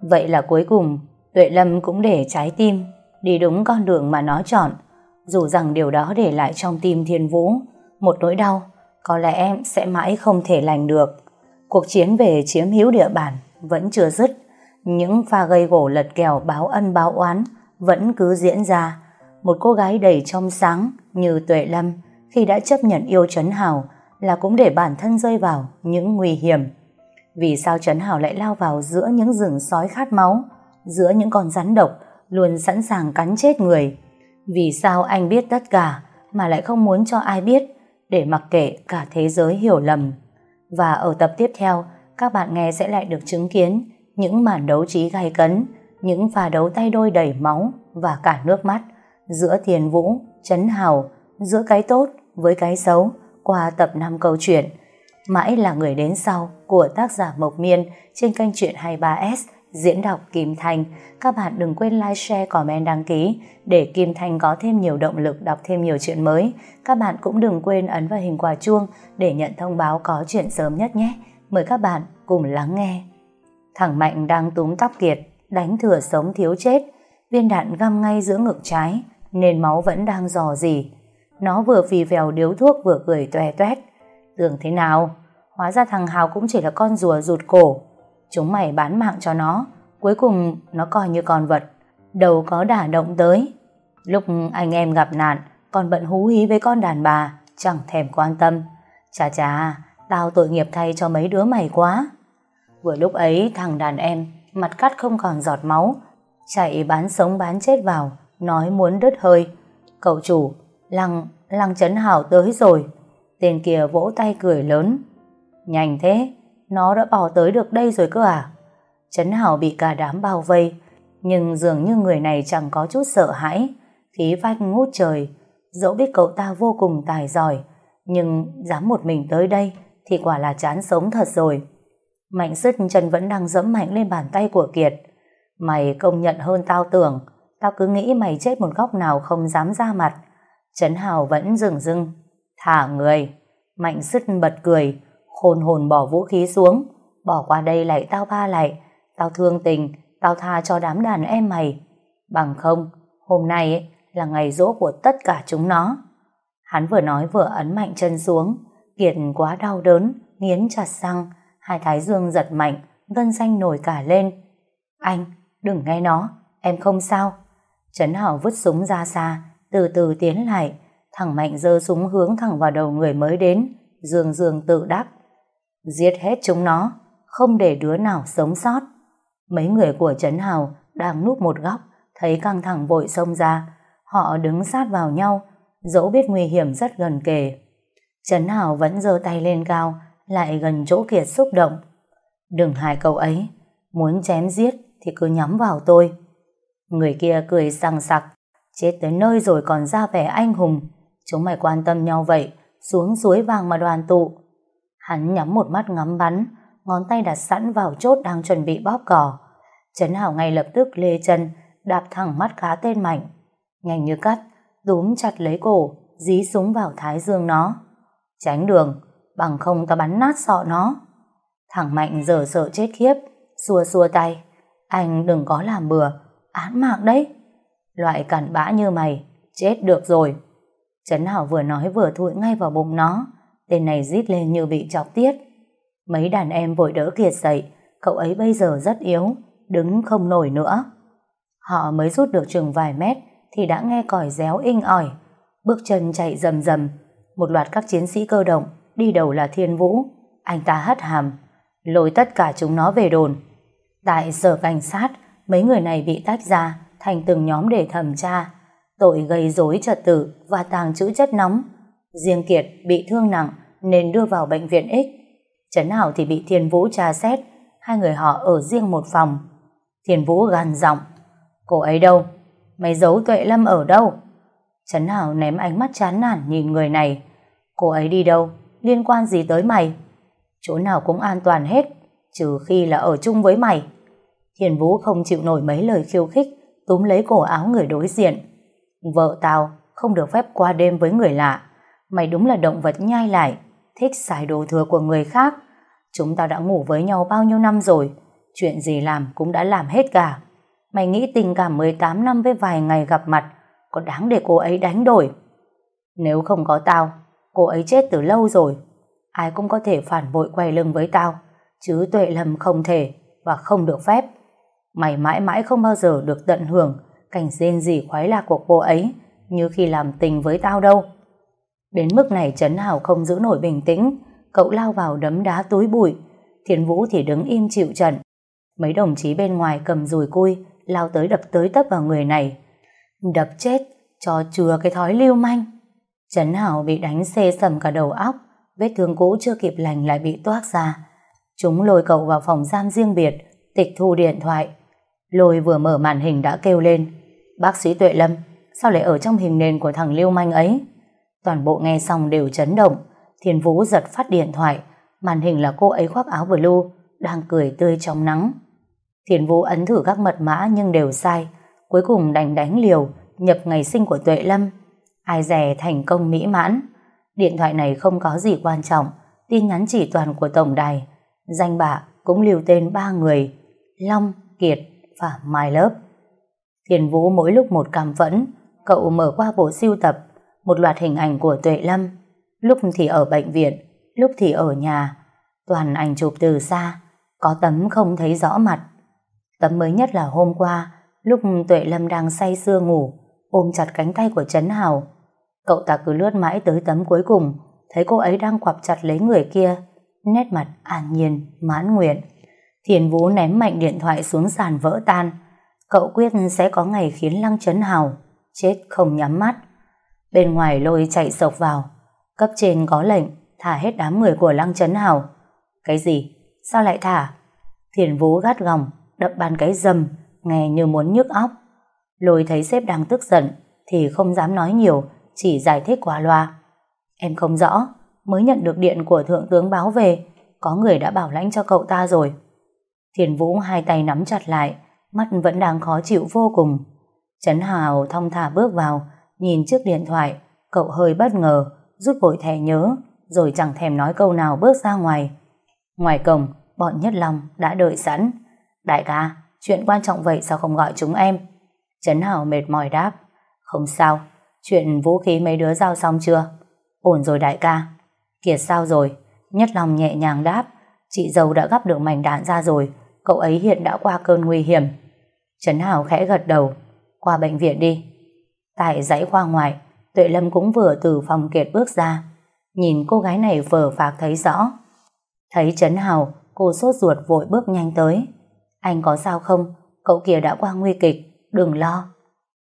Vậy là cuối cùng, Tuệ Lâm cũng để trái tim đi đúng con đường mà nó chọn. Dù rằng điều đó để lại trong tim Thiên Vũ một nỗi đau có lẽ em sẽ mãi không thể lành được. Cuộc chiến về chiếm hữu địa bàn vẫn chưa dứt. Những pha gây gổ lật kèo báo ân báo oán vẫn cứ diễn ra. Một cô gái đầy trong sáng như Tuệ Lâm khi đã chấp nhận yêu Trấn Hào là cũng để bản thân rơi vào những nguy hiểm. Vì sao Trấn Hào lại lao vào giữa những rừng sói khát máu, giữa những con rắn độc luôn sẵn sàng cắn chết người? Vì sao anh biết tất cả mà lại không muốn cho ai biết để mặc kệ cả thế giới hiểu lầm? Và ở tập tiếp theo, các bạn nghe sẽ lại được chứng kiến những màn đấu trí gay cấn, những pha đấu tay đôi đầy máu và cả nước mắt giữa Thiền Vũ, Trấn Hào, giữa cái tốt với cái xấu qua tập 5 câu chuyện. Mãi là người đến sau của tác giả Mộc Miên trên kênh truyện 23S diễn đọc Kim Thanh. Các bạn đừng quên like, share, comment, đăng ký để Kim Thanh có thêm nhiều động lực đọc thêm nhiều chuyện mới. Các bạn cũng đừng quên ấn vào hình quả chuông để nhận thông báo có chuyện sớm nhất nhé. Mời các bạn cùng lắng nghe. Thằng Mạnh đang túm tóc Kiệt, đánh thừa sống thiếu chết. Viên đạn găm ngay giữa ngực trái, nên máu vẫn đang dò dỉ. Nó vừa phì vèo điếu thuốc vừa cười toe toét. Tưởng thế nào? Hóa ra thằng Hào cũng chỉ là con rùa rụt cổ. Chúng mày bán mạng cho nó, cuối cùng nó coi như con vật. Đầu có đả động tới. Lúc anh em gặp nạn, còn bận hú hí với con đàn bà, chẳng thèm quan tâm. Chà chà, tao tội nghiệp thay cho mấy đứa mày quá. Vừa lúc ấy thằng đàn em, mặt cắt không còn giọt máu, chạy bán sống bán chết vào, nói muốn đứt hơi. Cậu chủ, Lăng, Lăng Trấn Hảo tới rồi. Tên kia vỗ tay cười lớn. Nhanh thế, nó đã bỏ tới được đây rồi cơ à? Trấn Hảo bị cả đám bao vây, nhưng dường như người này chẳng có chút sợ hãi. Khí phách ngút trời, dẫu biết cậu ta vô cùng tài giỏi, nhưng dám một mình tới đây thì quả là chán sống thật rồi. Mạnh sứt chân vẫn đang dẫm mạnh lên bàn tay của Kiệt. Mày công nhận hơn tao tưởng, tao cứ nghĩ mày chết một góc nào không dám ra mặt. Trấn Hào vẫn rừng dưng. Thả người. Mạnh sứt bật cười, khôn hồn bỏ vũ khí xuống. Bỏ qua đây lại tao ba lại. Tao thương tình, tao tha cho đám đàn em mày. Bằng không, hôm nay là ngày rỗ của tất cả chúng nó. Hắn vừa nói vừa ấn mạnh chân xuống. Kiệt quá đau đớn, nghiến chặt răng. Hai thái dương giật mạnh, gân xanh nổi cả lên. Anh, đừng nghe nó, em không sao. Trấn Hảo vứt súng ra xa, từ từ tiến lại. Thằng Mạnh giơ súng hướng thẳng vào đầu người mới đến, dương dương tự đắc. Giết hết chúng nó, không để đứa nào sống sót. Mấy người của Trấn Hào đang núp một góc, thấy căng thẳng vội xông ra. Họ đứng sát vào nhau, dẫu biết nguy hiểm rất gần kề. Trấn Hào vẫn giơ tay lên cao, lại gần chỗ Kiệt xúc động. Đừng hại cậu ấy, muốn chém giết thì cứ nhắm vào tôi. Người kia cười sằng sặc, chết tới nơi rồi còn ra vẻ anh hùng. Chúng mày quan tâm nhau vậy, xuống suối vàng mà đoàn tụ. Hắn nhắm một mắt ngắm bắn, ngón tay đặt sẵn vào chốt đang chuẩn bị bóp cò. Trấn Hảo ngay lập tức lê chân, đạp thẳng mắt cá tên mạnh. Nhanh như cắt, túm chặt lấy cổ, dí súng vào thái dương nó. Tránh đường, bằng không ta bắn nát sọ nó. Thằng Mạnh giờ sợ chết khiếp, xua xua tay. Anh đừng có làm bừa, án mạng đấy. Loại cặn bã như mày, chết được rồi. Trấn Hảo vừa nói vừa thụi ngay vào bụng nó. Tên này rít lên như bị chọc tiết. Mấy đàn em vội đỡ Kiệt dậy, cậu ấy bây giờ rất yếu, đứng không nổi nữa. Họ mới rút được chừng vài mét thì đã nghe còi réo inh ỏi. Bước chân chạy rầm rầm, một loạt các chiến sĩ cơ động, đi đầu là Thiên Vũ. Anh ta hất hàm, lôi tất cả chúng nó về đồn. Tại sở cảnh sát, mấy người này bị tách ra thành từng nhóm để thẩm tra, tội gây rối trật tự và tàng trữ chất nóng. Riêng Kiệt bị thương nặng nên đưa vào bệnh viện X. Trấn Hảo thì bị Thiên Vũ tra xét, hai người họ ở riêng một phòng. Thiên Vũ gằn giọng, cô ấy đâu? Mày giấu Tuệ Lâm ở đâu? Trấn Hảo ném ánh mắt chán nản nhìn người này. Cô ấy đi đâu? Liên quan gì tới mày? Chỗ nào cũng an toàn hết, trừ khi là ở chung với mày. Thiên Vũ không chịu nổi mấy lời khiêu khích, túm lấy cổ áo người đối diện. Vợ tao không được phép qua đêm với người lạ. Mày đúng là động vật nhai lại, thích xài đồ thừa của người khác. Chúng tao đã ngủ với nhau bao nhiêu năm rồi. chuyện gì làm cũng đã làm hết cả. Mày nghĩ tình cảm 18 năm với vài ngày gặp mặt có đáng để cô ấy đánh đổi. Nếu không có tao, cô ấy chết từ lâu rồi. Ai cũng có thể phản bội quay lưng với tao, chứ tuệ lầm không thể và không được phép. Mày mãi mãi không bao giờ được tận hưởng cảnh rên rỉ khoái lạc của cô ấy như khi làm tình với tao đâu. Đến mức này Trấn Hảo không giữ nổi bình tĩnh, cậu lao vào đấm đá túi bụi, Thiên Vũ thì đứng im chịu trận. Mấy đồng chí bên ngoài cầm dùi cui, lao tới đập tới tấp vào người này. Đập chết, cho chừa cái thói lưu manh. Trấn Hảo bị đánh xê sầm cả đầu óc, vết thương cũ chưa kịp lành lại bị toác ra. Chúng lôi cậu vào phòng giam riêng biệt, tịch thu điện thoại. Lôi vừa mở màn hình đã kêu lên. Bác sĩ Tuệ Lâm, sao lại ở trong hình nền của thằng lưu manh ấy? Toàn bộ nghe xong đều chấn động. Thiên Vũ giật phát điện thoại, màn hình là cô ấy khoác áo blue, đang cười tươi trong nắng. Thiên Vũ ấn thử các mật mã nhưng đều sai, cuối cùng đành đánh liều, nhập ngày sinh của Tuệ Lâm. Ai dè thành công mỹ mãn. Điện thoại này không có gì quan trọng, tin nhắn chỉ toàn của tổng đài. Danh bạ cũng lưu tên ba người, Long, Kiệt và Mai Lớp thiền Vũ mỗi lúc một cảm phẫn, cậu mở qua bộ siêu tập, một loạt hình ảnh của Tuệ Lâm, lúc thì ở bệnh viện, lúc thì ở nhà, toàn ảnh chụp từ xa, có tấm không thấy rõ mặt. Tấm mới nhất là hôm qua, lúc Tuệ Lâm đang say sưa ngủ, ôm chặt cánh tay của Trấn Hào. Cậu ta cứ lướt mãi tới tấm cuối cùng, thấy cô ấy đang quặp chặt lấy người kia, nét mặt an nhiên, mãn nguyện. Thiền Vũ ném mạnh điện thoại xuống sàn vỡ tan. Cậu quyết sẽ có ngày khiến Lăng Trấn Hào chết không nhắm mắt. Bên ngoài lôi chạy sộc vào, cấp trên có lệnh thả hết đám người của Lăng Trấn Hào. Cái gì? Sao lại thả? Thiền Vũ gắt gỏng, đập bàn cái dầm, nghe như muốn nhức óc. Lôi thấy sếp đang tức giận, thì không dám nói nhiều, chỉ giải thích qua loa. Em không rõ, mới nhận được điện của thượng tướng báo về, có người đã bảo lãnh cho cậu ta rồi. Thiền Vũ hai tay nắm chặt lại, mắt vẫn đang khó chịu vô cùng. Trấn Hào thong thả bước vào, nhìn chiếc điện thoại, cậu hơi bất ngờ, rút vội thẻ nhớ, rồi chẳng thèm nói câu nào bước ra ngoài. Ngoài cổng, bọn Nhất Long đã đợi sẵn. Đại ca, chuyện quan trọng vậy sao không gọi chúng em? Trấn Hào mệt mỏi đáp. Không sao, chuyện vũ khí mấy đứa giao xong chưa? Ổn rồi đại ca. Kiệt sao rồi? Nhất Long nhẹ nhàng đáp. Chị dâu đã gắp được mảnh đạn ra rồi, cậu ấy hiện đã qua cơn nguy hiểm. Trấn Hảo khẽ gật đầu. Qua bệnh viện đi. Tại dãy khoa ngoài, Tuệ Lâm cũng vừa từ phòng Kiệt bước ra. Nhìn cô gái này vờ phạc thấy rõ. Thấy Trấn Hào, cô sốt ruột vội bước nhanh tới. Anh có sao không? Cậu kia đã qua nguy kịch, đừng lo.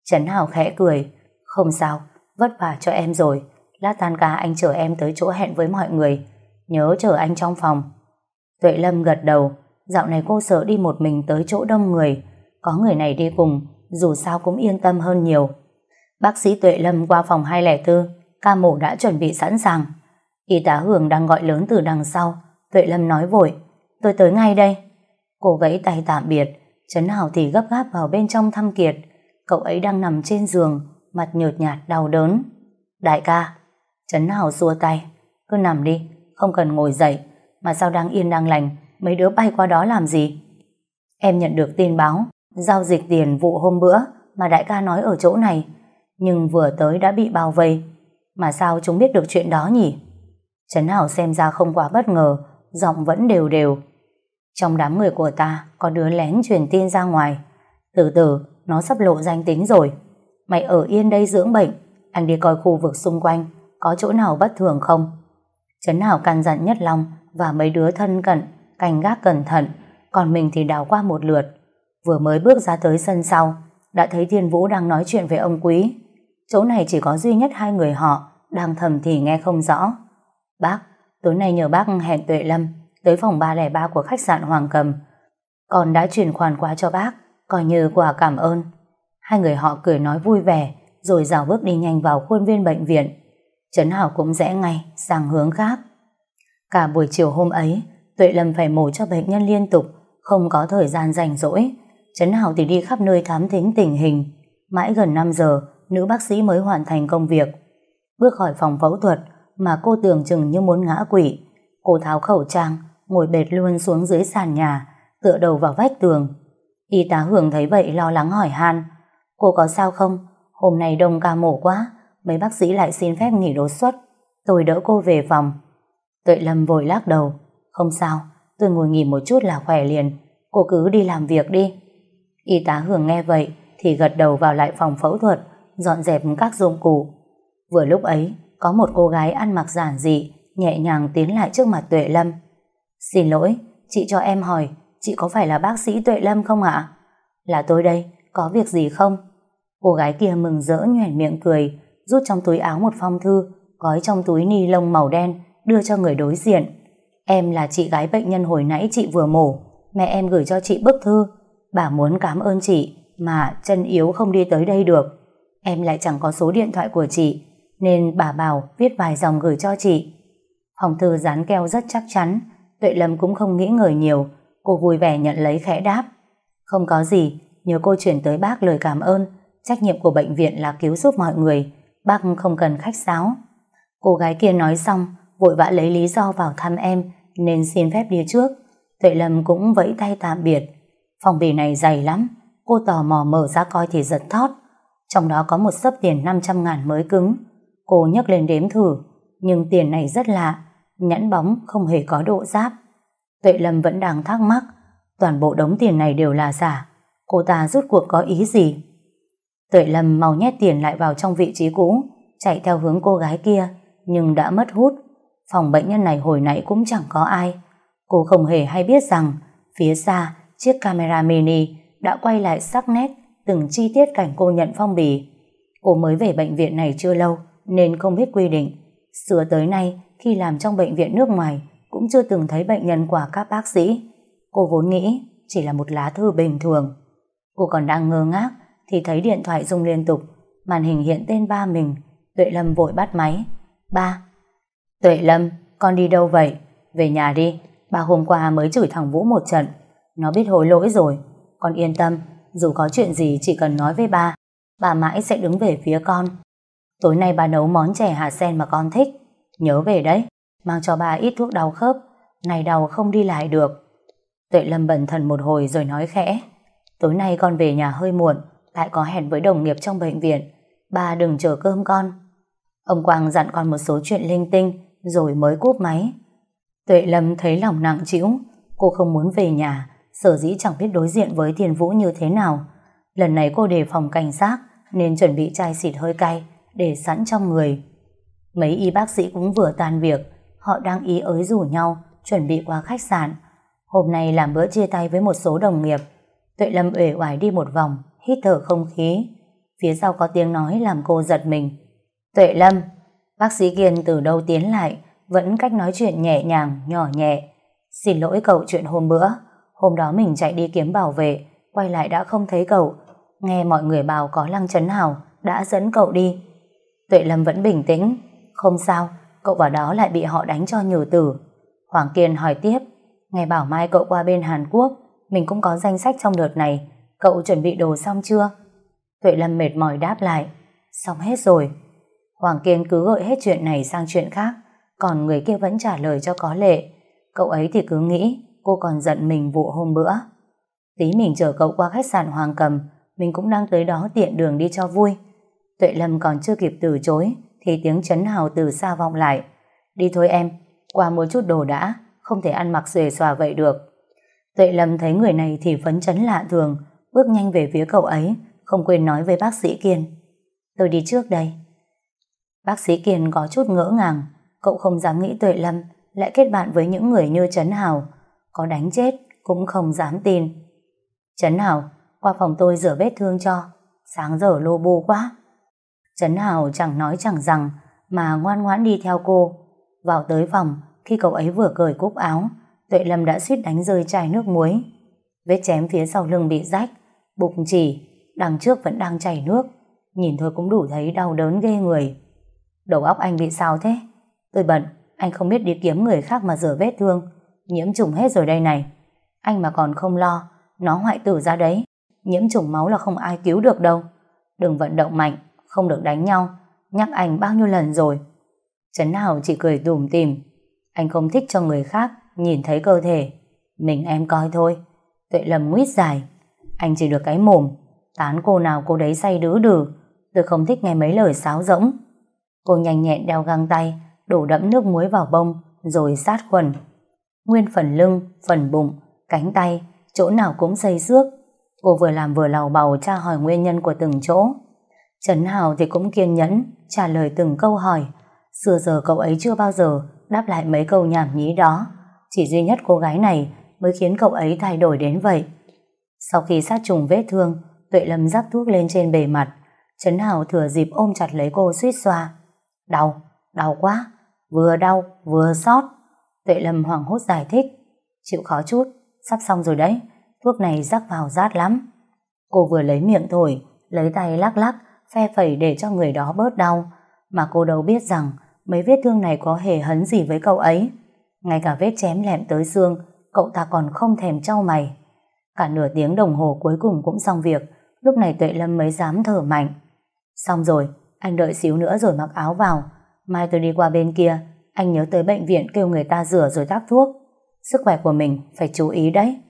Trấn Hào khẽ cười. Không sao, vất vả cho em rồi. Lát tan ca anh chở em tới chỗ hẹn với mọi người. Nhớ chờ anh trong phòng. Tuệ Lâm gật đầu. Dạo này cô sợ đi một mình tới chỗ đông người. Có người này đi cùng, dù sao cũng yên tâm hơn nhiều. Bác sĩ Tuệ Lâm qua phòng 204, ca mổ đã chuẩn bị sẵn sàng. Y tá Hường đang gọi lớn từ đằng sau, Tuệ Lâm nói vội, tôi tới ngay đây. Cô vẫy tay tạm biệt, Trấn Hảo thì gấp gáp vào bên trong thăm Kiệt. Cậu ấy đang nằm trên giường, mặt nhợt nhạt đau đớn. Đại ca, Trấn Hảo xua tay, cứ nằm đi, không cần ngồi dậy, mà sao đang yên đang lành, mấy đứa bay qua đó làm gì? Em nhận được tin báo, giao dịch tiền vụ hôm bữa mà đại ca nói ở chỗ này, nhưng vừa tới đã bị bao vây. Mà sao chúng biết được chuyện đó nhỉ? Trấn Hảo xem ra không quá bất ngờ, giọng vẫn đều đều. Trong đám người của ta có đứa lén truyền tin ra ngoài. Từ từ, nó sắp lộ danh tính rồi. Mày ở yên đây dưỡng bệnh, anh đi coi khu vực xung quanh, có chỗ nào bất thường không? Trấn Hảo căn dặn Nhất Long và mấy đứa thân cận, canh gác cẩn thận, còn mình thì đào qua một lượt. Vừa mới bước ra tới sân sau, đã thấy Thiên Vũ đang nói chuyện với ông Quý. Chỗ này chỉ có duy nhất hai người họ, đang thầm thì nghe không rõ. Bác, tối nay nhờ bác hẹn Tuệ Lâm tới phòng 303 của khách sạn Hoàng Cầm. Con đã chuyển khoản qua cho bác, coi như quà cảm ơn. Hai người họ cười nói vui vẻ, rồi dào bước đi nhanh vào khuôn viên bệnh viện. Trấn Hảo cũng rẽ ngay sang hướng khác. Cả buổi chiều hôm ấy, Tuệ Lâm phải mổ cho bệnh nhân liên tục, không có thời gian rảnh rỗi. Trấn Hảo thì đi khắp nơi thám thính tình hình. Mãi gần 5 giờ, nữ bác sĩ mới hoàn thành công việc. Bước khỏi phòng phẫu thuật mà cô tưởng chừng như muốn ngã quỵ. Cô tháo khẩu trang, ngồi bệt luôn xuống dưới sàn nhà, tựa đầu vào vách tường. Y tá Hường thấy vậy lo lắng hỏi Han. Cô có sao không? Hôm nay đông ca mổ quá, mấy bác sĩ lại xin phép nghỉ đột xuất. Tôi đỡ cô về phòng. Tuệ Lâm vội lắc đầu. Không sao, tôi ngồi nghỉ một chút là khỏe liền. Cô cứ đi làm việc đi. Y tá Hường nghe vậy thì gật đầu vào lại phòng phẫu thuật, dọn dẹp các dụng cụ. Vừa lúc ấy, có một cô gái ăn mặc giản dị, nhẹ nhàng tiến lại trước mặt Tuệ Lâm. Xin lỗi, chị cho em hỏi, chị có phải là bác sĩ Tuệ Lâm không ạ? Là tôi đây, có việc gì không? Cô gái kia mừng rỡ nhoẻn miệng cười, rút trong túi áo một phong thư, gói trong túi ni lông màu đen, đưa cho người đối diện. Em là chị gái bệnh nhân hồi nãy chị vừa mổ, mẹ em gửi cho chị bức thư. Bà muốn cảm ơn chị, mà chân yếu không đi tới đây được. Em lại chẳng có số điện thoại của chị, nên bà bảo viết vài dòng gửi cho chị. phong thư dán keo rất chắc chắn, Tuệ Lâm cũng không nghĩ ngợi nhiều, cô vui vẻ nhận lấy khẽ đáp. Không có gì, nhớ cô chuyển tới bác lời cảm ơn, trách nhiệm của bệnh viện là cứu giúp mọi người, bác không cần khách sáo. Cô gái kia nói xong, vội vã lấy lý do vào thăm em, nên xin phép đi trước. Tuệ Lâm cũng vẫy tay tạm biệt. Phòng bì này dày lắm, cô tò mò mở ra coi thì giật thót. Trong đó có một sấp tiền 500 ngàn mới cứng. Cô nhấc lên đếm thử, nhưng tiền này rất lạ, nhẫn bóng không hề có độ giáp. Tuệ Lâm vẫn đang thắc mắc, toàn bộ đống tiền này đều là giả. Cô ta rút cuộc có ý gì? Tuệ Lâm mau nhét tiền lại vào trong vị trí cũ, chạy theo hướng cô gái kia, nhưng đã mất hút. Phòng bệnh nhân này hồi nãy cũng chẳng có ai. Cô không hề hay biết rằng, phía xa, chiếc camera mini đã quay lại sắc nét từng chi tiết cảnh cô nhận phong bì. Cô mới về bệnh viện này chưa lâu, nên không biết quy định. Xưa tới nay, khi làm trong bệnh viện nước ngoài, cũng chưa từng thấy bệnh nhân quả các bác sĩ. Cô vốn nghĩ chỉ là một lá thư bình thường. Cô còn đang ngơ ngác thì thấy điện thoại rung liên tục, màn hình hiện tên ba mình. Tuệ Lâm vội bắt máy. Ba. Tuệ Lâm, con đi đâu vậy? Về nhà đi. Ba hôm qua mới chửi thằng Vũ một trận. Nó biết hối lỗi rồi. Con yên tâm, dù có chuyện gì chỉ cần nói với ba. Bà mãi sẽ đứng về phía con. Tối nay bà nấu món chè hạt sen mà con thích. Nhớ về đấy, mang cho bà ít thuốc đau khớp. Này đầu không đi lại được. Tuệ Lâm bẩn thần một hồi rồi nói khẽ. Tối nay con về nhà hơi muộn, lại có hẹn với đồng nghiệp trong bệnh viện. Bà đừng chờ cơm con. Ông Quang dặn con một số chuyện linh tinh, rồi mới cúp máy. Tuệ Lâm thấy lòng nặng trĩu, cô không muốn về nhà, sở dĩ chẳng biết đối diện với Thiên Vũ như thế nào. Lần này cô đề phòng cảnh sát, nên chuẩn bị chai xịt hơi cay, để sẵn trong người. Mấy y bác sĩ cũng vừa tan việc, họ đang ý ới rủ nhau, chuẩn bị qua khách sạn. Hôm nay làm bữa chia tay với một số đồng nghiệp. Tuệ Lâm uể oải đi một vòng, hít thở không khí. Phía sau có tiếng nói làm cô giật mình. Tuệ Lâm, bác sĩ Kiên từ đâu tiến lại, vẫn cách nói chuyện nhẹ nhàng, nhỏ nhẹ. Xin lỗi cậu chuyện hôm bữa. Hôm đó mình chạy đi kiếm bảo vệ, quay lại đã không thấy cậu. Nghe mọi người bảo có Lăng Trấn Hào đã dẫn cậu đi. Tuệ Lâm vẫn bình tĩnh. Không sao, cậu vào đó lại bị họ đánh cho nhử tử. Hoàng Kiên hỏi tiếp. Nghe bảo mai cậu qua bên Hàn Quốc, mình cũng có danh sách trong đợt này. Cậu chuẩn bị đồ xong chưa? Tuệ Lâm mệt mỏi đáp lại. Xong hết rồi. Hoàng Kiên cứ gợi hết chuyện này sang chuyện khác, còn người kia vẫn trả lời cho có lệ. Cậu ấy thì cứ nghĩ cô còn giận mình vụ hôm bữa. Tí mình chở cậu qua khách sạn Hoàng Cầm, mình cũng đang tới đó tiện đường đi cho vui. Tuệ Lâm còn chưa kịp từ chối, thì tiếng chấn hào từ xa vọng lại. Đi thôi em, qua mua chút đồ đã, không thể ăn mặc xuề xòa vậy được. Tuệ Lâm thấy người này thì phấn chấn lạ thường, bước nhanh về phía cậu ấy, không quên nói với bác sĩ Kiên. Tôi đi trước đây. Bác sĩ Kiên có chút ngỡ ngàng, cậu không dám nghĩ Tuệ Lâm lại kết bạn với những người như Trấn Hào, có đánh chết cũng không dám tin. Trấn Hào, qua phòng tôi rửa vết thương cho, sáng giờ lô bô quá. Trấn Hào chẳng nói chẳng rằng mà ngoan ngoãn đi theo cô. Vào tới phòng, khi cậu ấy vừa cởi cúc áo, Tuệ Lâm đã suýt đánh rơi chai nước muối. Vết chém phía sau lưng bị rách, bụng chỉ, đằng trước vẫn đang chảy nước. Nhìn thôi cũng đủ thấy đau đớn ghê người. Đầu óc anh bị sao thế? Tôi bận, anh không biết đi kiếm người khác mà rửa vết thương. Nhiễm trùng hết rồi đây này. Anh mà còn không lo, nó hoại tử ra đấy. Nhiễm trùng máu là không ai cứu được đâu. Đừng vận động mạnh, không được đánh nhau. Nhắc anh bao nhiêu lần rồi. Trấn Hảo chỉ cười tủm tìm. Anh không thích cho người khác nhìn thấy cơ thể. Mình em coi thôi. Tuệ lầm nguyết dài. Anh chỉ được cái mồm, tán cô nào cô đấy say đứ đừ. Tôi không thích nghe mấy lời sáo rỗng. Cô nhanh nhẹn đeo găng tay, đổ đẫm nước muối vào bông, rồi sát khuẩn. Nguyên phần lưng, phần bụng, cánh tay, chỗ nào cũng xây xước. Cô vừa làm vừa lào bầu tra hỏi nguyên nhân của từng chỗ. Trấn Hào thì cũng kiên nhẫn, trả lời từng câu hỏi. Xưa giờ cậu ấy chưa bao giờ đáp lại mấy câu nhảm nhí đó. Chỉ duy nhất cô gái này mới khiến cậu ấy thay đổi đến vậy. Sau khi sát trùng vết thương, Tuệ Lâm rắc thuốc lên trên bề mặt. Trấn Hào thừa dịp ôm chặt lấy cô suýt xoa. Đau, đau quá, vừa đau, vừa xót. Tuệ Lâm hoảng hốt giải thích. Chịu khó chút, sắp xong rồi đấy, thuốc này rắc vào rát lắm. Cô vừa lấy miệng thổi, lấy tay lắc lắc, phe phẩy để cho người đó bớt đau, mà cô đâu biết rằng mấy vết thương này có hề hấn gì với cậu ấy. Ngay cả vết chém lẹm tới xương, cậu ta còn không thèm trao mày. Cả nửa tiếng đồng hồ cuối cùng cũng xong việc, lúc này Tuệ Lâm mới dám thở mạnh. Xong rồi, anh đợi xíu nữa rồi mặc áo vào, mai tôi đi qua bên kia, anh nhớ tới bệnh viện kêu người ta rửa rồi tác thuốc. Sức khỏe của mình phải chú ý đấy.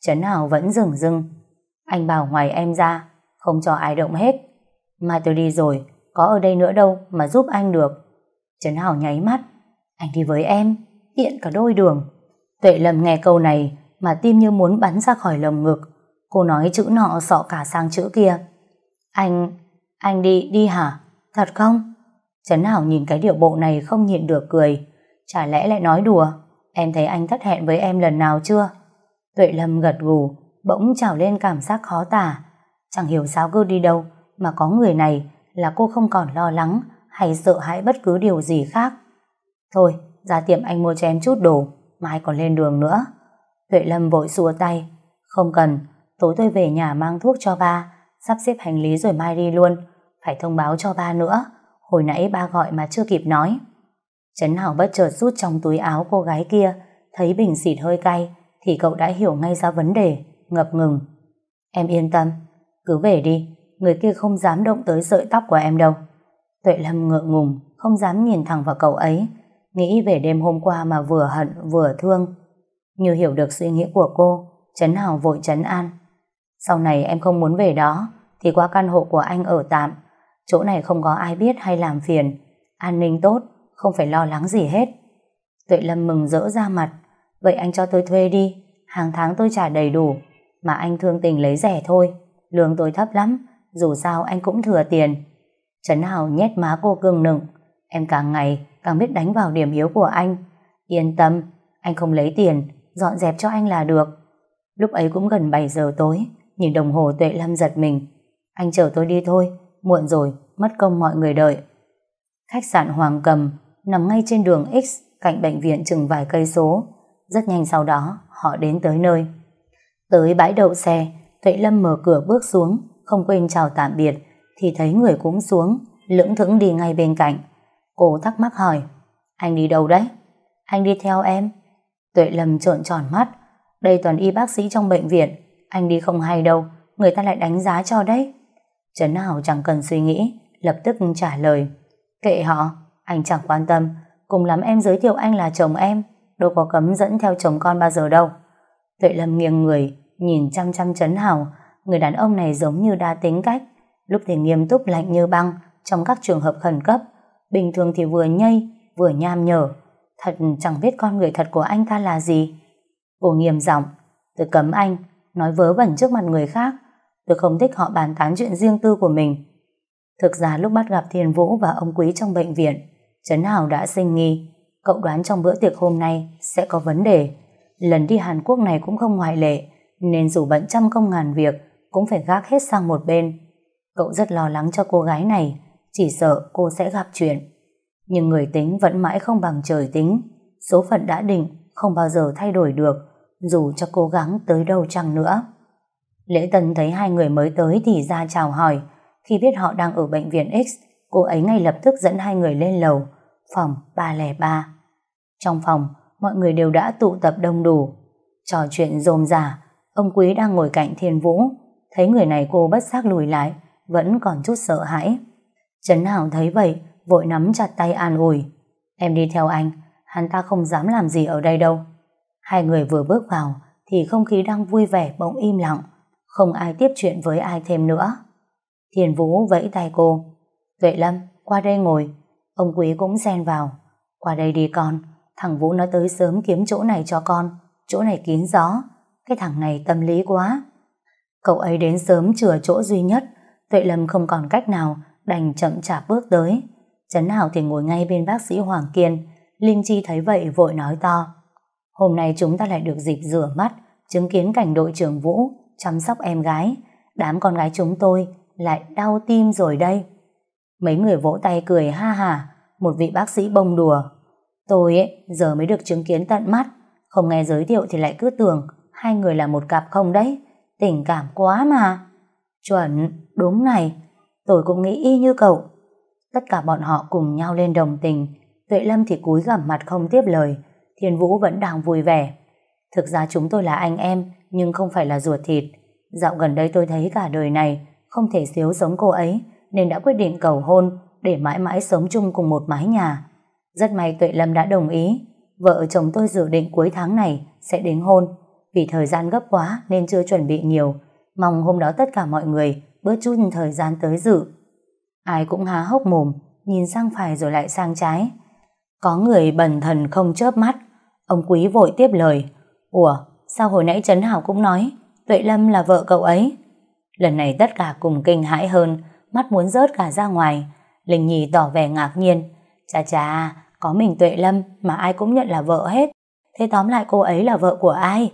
Trấn Hào vẫn dừng rưng. Anh bảo ngoài em ra, không cho ai động hết. Mai tôi đi rồi, có ở đây nữa đâu mà giúp anh được. Trấn Hào nháy mắt. Anh đi với em, tiện cả đôi đường. Tuệ Lâm nghe câu này mà tim như muốn bắn ra khỏi lồng ngực. Cô nói chữ nọ sọ cả sang chữ kia. Anh, anh đi, đi hả? Thật không? Trấn Hảo nhìn cái điệu bộ này không nhịn được cười. Chả lẽ lại nói đùa? Em thấy anh thất hẹn với em lần nào chưa? Tuệ Lâm gật gù, bỗng trào lên cảm giác khó tả. Chẳng hiểu sao cứ đi đâu, mà có người này là cô không còn lo lắng hay sợ hãi bất cứ điều gì khác. Thôi, ra tiệm anh mua cho em chút đồ, mai còn lên đường nữa. Tuệ Lâm vội xua tay. Không cần, tối tôi về nhà mang thuốc cho ba, sắp xếp hành lý rồi mai đi luôn. Phải thông báo cho ba nữa, hồi nãy ba gọi mà chưa kịp nói. Trấn Hảo bất chợt rút trong túi áo cô gái kia, thấy bình xịt hơi cay, thì cậu đã hiểu ngay ra vấn đề, ngập ngừng. Em yên tâm, cứ về đi, người kia không dám động tới sợi tóc của em đâu. Tuệ Lâm ngượng ngùng, không dám nhìn thẳng vào cậu ấy, nghĩ về đêm hôm qua mà vừa hận vừa thương. Như hiểu được suy nghĩ của cô, Trấn Hào vội trấn an. Sau này em không muốn về đó, thì qua căn hộ của anh ở tạm. Chỗ này không có ai biết hay làm phiền. An ninh tốt, không phải lo lắng gì hết. Tuệ Lâm mừng rỡ ra mặt. Vậy anh cho tôi thuê đi, hàng tháng tôi trả đầy đủ. Mà anh thương tình lấy rẻ thôi, lương tôi thấp lắm, dù sao anh cũng thừa tiền. Trấn Hào nhét má cô cương nựng. Em càng ngày càng biết đánh vào điểm yếu của anh. Yên tâm, anh không lấy tiền, dọn dẹp cho anh là được. Lúc ấy cũng gần 7 giờ tối, nhìn đồng hồ Tuệ Lâm giật mình. Anh chở tôi đi thôi, muộn rồi, mất công mọi người đợi. Khách sạn Hoàng Cầm nằm ngay trên đường X cạnh bệnh viện chừng vài cây số. Rất nhanh sau đó, họ đến tới nơi. Tới bãi đậu xe, Tuệ Lâm mở cửa bước xuống, không quên chào tạm biệt, thì thấy người cũng xuống, lững thững đi ngay bên cạnh. Cô thắc mắc hỏi, anh đi đâu đấy? Anh đi theo em. Tuệ Lâm trợn tròn mắt, đây toàn y bác sĩ trong bệnh viện, anh đi không hay đâu, người ta lại đánh giá cho đấy. Trấn Hảo chẳng cần suy nghĩ, lập tức trả lời. Kệ họ, anh chẳng quan tâm, cùng lắm em giới thiệu anh là chồng em, đâu có cấm dẫn theo chồng con bao giờ đâu. Tuệ Lâm nghiêng người, nhìn chăm chăm Trấn Hảo, người đàn ông này giống như đa tính cách, lúc thì nghiêm túc lạnh như băng trong các trường hợp khẩn cấp, bình thường thì vừa nhây, vừa nham nhở, thật chẳng biết con người thật của anh ta là gì. Cô nghiêm giọng, tôi cấm anh, nói vớ vẩn trước mặt người khác, tôi không thích họ bàn tán chuyện riêng tư của mình. Thực ra lúc bắt gặp Thiên Vũ và ông Quý trong bệnh viện, Trấn Hào đã sinh nghi, cậu đoán trong bữa tiệc hôm nay sẽ có vấn đề. Lần đi Hàn Quốc này cũng không ngoại lệ, nên dù bận trăm công ngàn việc, cũng phải gác hết sang một bên. Cậu rất lo lắng cho cô gái này, chỉ sợ cô sẽ gặp chuyện. Nhưng người tính vẫn mãi không bằng trời tính. Số phận đã định, không bao giờ thay đổi được, dù cho cố gắng tới đâu chăng nữa. Lễ Tân thấy hai người mới tới thì ra chào hỏi. Khi biết họ đang ở bệnh viện X, cô ấy ngay lập tức dẫn hai người lên lầu, phòng 303. Trong phòng, mọi người đều đã tụ tập đông đủ. Trò chuyện rôm rả, ông Quý đang ngồi cạnh Thiên Vũ, thấy người này cô bất giác lùi lại, vẫn còn chút sợ hãi. Trấn Hảo thấy vậy, vội nắm chặt tay an ủi. Em đi theo anh, hắn ta không dám làm gì ở đây đâu. Hai người vừa bước vào, thì không khí đang vui vẻ bỗng im lặng, không ai tiếp chuyện với ai thêm nữa. Thiền Vũ vẫy tay cô. Tuệ Lâm, qua đây ngồi. Ông Quý cũng xen vào. Qua đây đi con, thằng Vũ nó tới sớm kiếm chỗ này cho con, chỗ này kín gió. Cái thằng này tâm lý quá. Cậu ấy đến sớm chừa chỗ duy nhất, Tuệ Lâm không còn cách nào, đành chậm chạp bước tới. Trấn Hảo thì ngồi ngay bên bác sĩ Hoàng Kiên, Linh Chi thấy vậy vội nói to. Hôm nay chúng ta lại được dịp rửa mắt, chứng kiến cảnh đội trưởng Vũ chăm sóc em gái. Đám con gái chúng tôi lại đau tim rồi đây. Mấy người vỗ tay cười ha hả, một vị bác sĩ bông đùa. Tôi ấy, giờ mới được chứng kiến tận mắt, không nghe giới thiệu thì lại cứ tưởng hai người là một cặp không đấy. Tình cảm quá mà. Chuẩn, đúng này, tôi cũng nghĩ y như cậu. Tất cả bọn họ cùng nhau lên đồng tình, Tuệ Lâm thì cúi gằm mặt không tiếp lời, Thiên Vũ vẫn đang vui vẻ. Thực ra chúng tôi là anh em, nhưng không phải là ruột thịt. Dạo gần đây tôi thấy cả đời này không thể xíu sống cô ấy, nên đã quyết định cầu hôn để mãi mãi sống chung cùng một mái nhà. Rất may Tuệ Lâm đã đồng ý. Vợ chồng tôi dự định cuối tháng này sẽ đến hôn. Vì thời gian gấp quá nên chưa chuẩn bị nhiều. Mong hôm đó tất cả mọi người bớt chút thời gian tới dự. Ai cũng há hốc mồm, nhìn sang phải rồi lại sang trái. Có người bần thần không chớp mắt. Ông Quý vội tiếp lời. Ủa, sao hồi nãy Trấn Hảo cũng nói Tuệ Lâm là vợ cậu ấy? Lần này tất cả cùng kinh hãi hơn, mắt muốn rớt cả ra ngoài. Linh Nhi tỏ vẻ ngạc nhiên. Chà chà, có mình Tuệ Lâm mà ai cũng nhận là vợ hết. Thế tóm lại cô ấy là vợ của ai?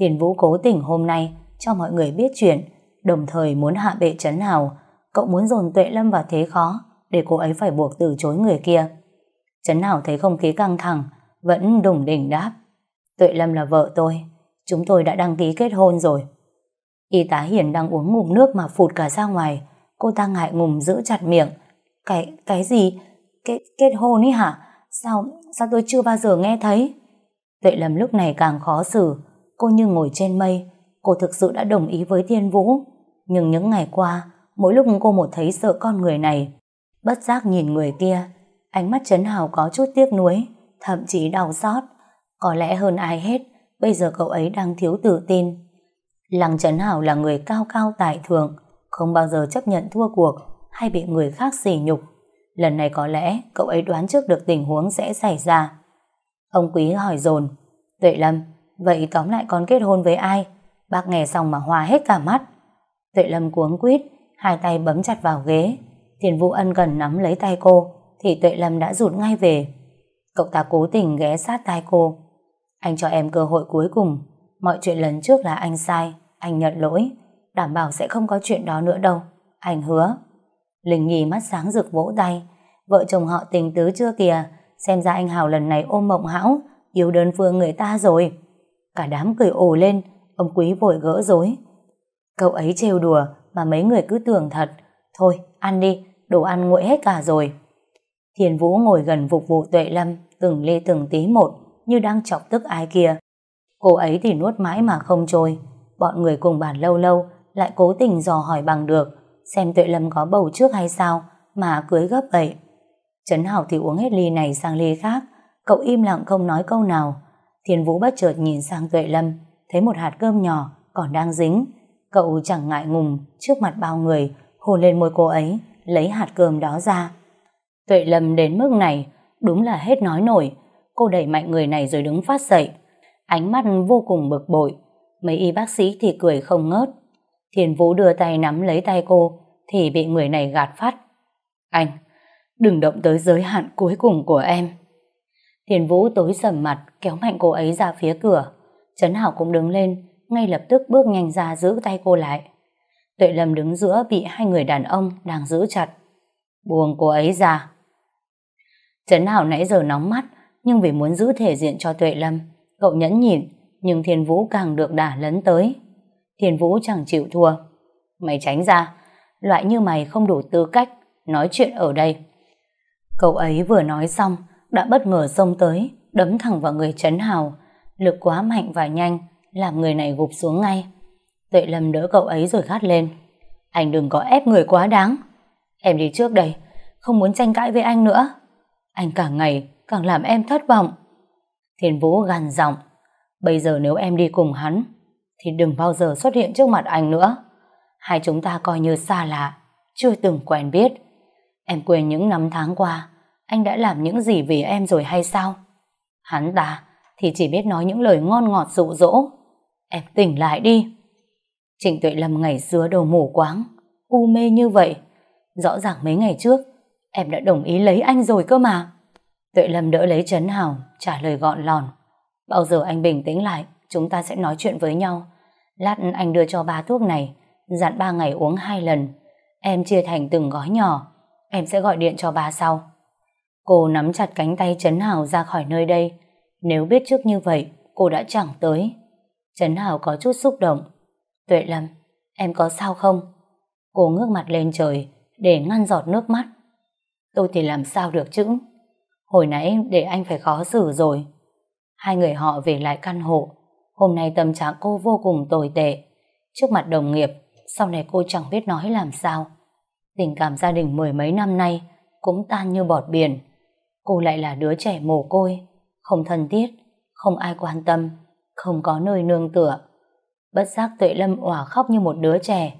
Thiền Vũ cố tình hôm nay cho mọi người biết chuyện, đồng thời muốn hạ bệ Trấn Hảo. Cậu muốn dồn Tuệ Lâm vào thế khó để cô ấy phải buộc từ chối người kia. Trấn Hảo thấy không khí căng thẳng, vẫn đủng đỉnh đáp. Tuệ Lâm là vợ tôi, chúng tôi đã đăng ký kết hôn rồi. Y tá Hiền đang uống ngụm nước mà phụt cả ra ngoài, cô ta ngại ngùng giữ chặt miệng. Cái, cái gì? Kết, kết hôn ấy hả? Sao, sao tôi chưa bao giờ nghe thấy? Tuệ Lâm lúc này càng khó xử, cô như ngồi trên mây, cô thực sự đã đồng ý với Thiên Vũ. Nhưng những ngày qua, mỗi lúc cô một thấy sợ con người này, bất giác nhìn người kia, ánh mắt Trấn Hào có chút tiếc nuối, thậm chí đau xót. Có lẽ hơn ai hết, bây giờ cậu ấy đang thiếu tự tin. Lăng Trấn Hảo là người cao cao tại thượng, không bao giờ chấp nhận thua cuộc hay bị người khác sỉ nhục. Lần này có lẽ cậu ấy đoán trước được tình huống sẽ xảy ra. Ông Quý hỏi dồn Tuệ Lâm, vậy tóm lại con kết hôn với ai? Bác nghe xong mà hòa hết cả mắt. Tuệ Lâm cuống quýt, hai tay bấm chặt vào ghế. Thiền Vũ Ân gần nắm lấy tay cô, thì Tuệ Lâm đã rụt ngay về. Cậu ta cố tình ghé sát tai cô. Anh cho em cơ hội cuối cùng. Mọi chuyện lần trước là anh sai. Anh nhận lỗi. Đảm bảo sẽ không có chuyện đó nữa đâu. Anh hứa. Linh Nhi mắt sáng rực vỗ tay. Vợ chồng họ tình tứ chưa kìa. Xem ra anh Hào lần này ôm mộng hão. Yêu đơn phương người ta rồi. Cả đám cười ồ lên. Ông Quý vội gỡ rối. Cậu ấy trêu đùa mà mấy người cứ tưởng thật. Thôi, ăn đi. Đồ ăn nguội hết cả rồi. Thiền Vũ ngồi gần phục vụ Tuệ Lâm từng ly từng tí một như đang chọc tức ai kia. Cô ấy thì nuốt mãi mà không trôi. Bọn người cùng bàn lâu lâu, lại cố tình dò hỏi bằng được, xem Tuệ Lâm có bầu trước hay sao mà cưới gấp vậy. Trấn Hảo thì uống hết ly này sang ly khác, cậu im lặng không nói câu nào. Thiên Vũ bất chợt nhìn sang Tuệ Lâm, thấy một hạt cơm nhỏ còn đang dính. Cậu chẳng ngại ngùng, trước mặt bao người, hôn lên môi cô ấy, lấy hạt cơm đó ra. Tuệ Lâm đến mức này, đúng là hết nói nổi. Cô đẩy mạnh người này rồi đứng phát dậy. Ánh mắt vô cùng bực bội. Mấy y bác sĩ thì cười không ngớt. Thiền Vũ đưa tay nắm lấy tay cô thì bị người này gạt phát. Anh, đừng động tới giới hạn cuối cùng của em. Thiền Vũ tối sầm mặt kéo mạnh cô ấy ra phía cửa. Trấn Hảo cũng đứng lên ngay lập tức bước nhanh ra giữ tay cô lại. Tuệ Lâm đứng giữa bị hai người đàn ông đang giữ chặt. Buông cô ấy ra. Trấn Hảo nãy giờ nóng mắt, nhưng vì muốn giữ thể diện cho Tuệ Lâm, cậu nhẫn nhịn, nhưng Thiên Vũ càng được đả lấn tới. Thiên Vũ chẳng chịu thua. Mày tránh ra, loại như mày không đủ tư cách nói chuyện ở đây. Cậu ấy vừa nói xong, đã bất ngờ xông tới, đấm thẳng vào người Trấn Hào. Lực quá mạnh và nhanh, làm người này gục xuống ngay. Tuệ Lâm đỡ cậu ấy rồi gắt lên. Anh đừng có ép người quá đáng. Em đi trước đây, không muốn tranh cãi với anh nữa. Anh cả ngày càng làm em thất vọng. Thiên Vũ gằn giọng. Bây giờ nếu em đi cùng hắn, thì đừng bao giờ xuất hiện trước mặt anh nữa. Hai chúng ta coi như xa lạ, chưa từng quen biết. Em quên những năm tháng qua, anh đã làm những gì vì em rồi hay sao? Hắn ta thì chỉ biết nói những lời ngon ngọt dụ dỗ. Em tỉnh lại đi. Trịnh Tuệ Lâm ngày xưa đầu mù quáng, u mê như vậy. Rõ ràng mấy ngày trước, em đã đồng ý lấy anh rồi cơ mà. Tuệ Lâm đỡ lấy Trấn Hào, trả lời gọn lòn. Bao giờ anh bình tĩnh lại, chúng ta sẽ nói chuyện với nhau. Lát anh đưa cho ba thuốc này, dặn ba ngày uống hai lần. Em chia thành từng gói nhỏ, em sẽ gọi điện cho ba sau. Cô nắm chặt cánh tay Trấn Hào ra khỏi nơi đây. Nếu biết trước như vậy, cô đã chẳng tới. Trấn Hào có chút xúc động. Tuệ Lâm, em có sao không? Cô ngước mặt lên trời để ngăn giọt nước mắt. Tôi thì làm sao được chứ? Hồi nãy để anh phải khó xử rồi. Hai người họ về lại căn hộ. Hôm nay tâm trạng cô vô cùng tồi tệ. Trước mặt đồng nghiệp, sau này cô chẳng biết nói làm sao. Tình cảm gia đình mười mấy năm nay cũng tan như bọt biển. Cô lại là đứa trẻ mồ côi, không thân thiết, không ai quan tâm, không có nơi nương tựa. Bất giác Tuệ Lâm òa khóc như một đứa trẻ.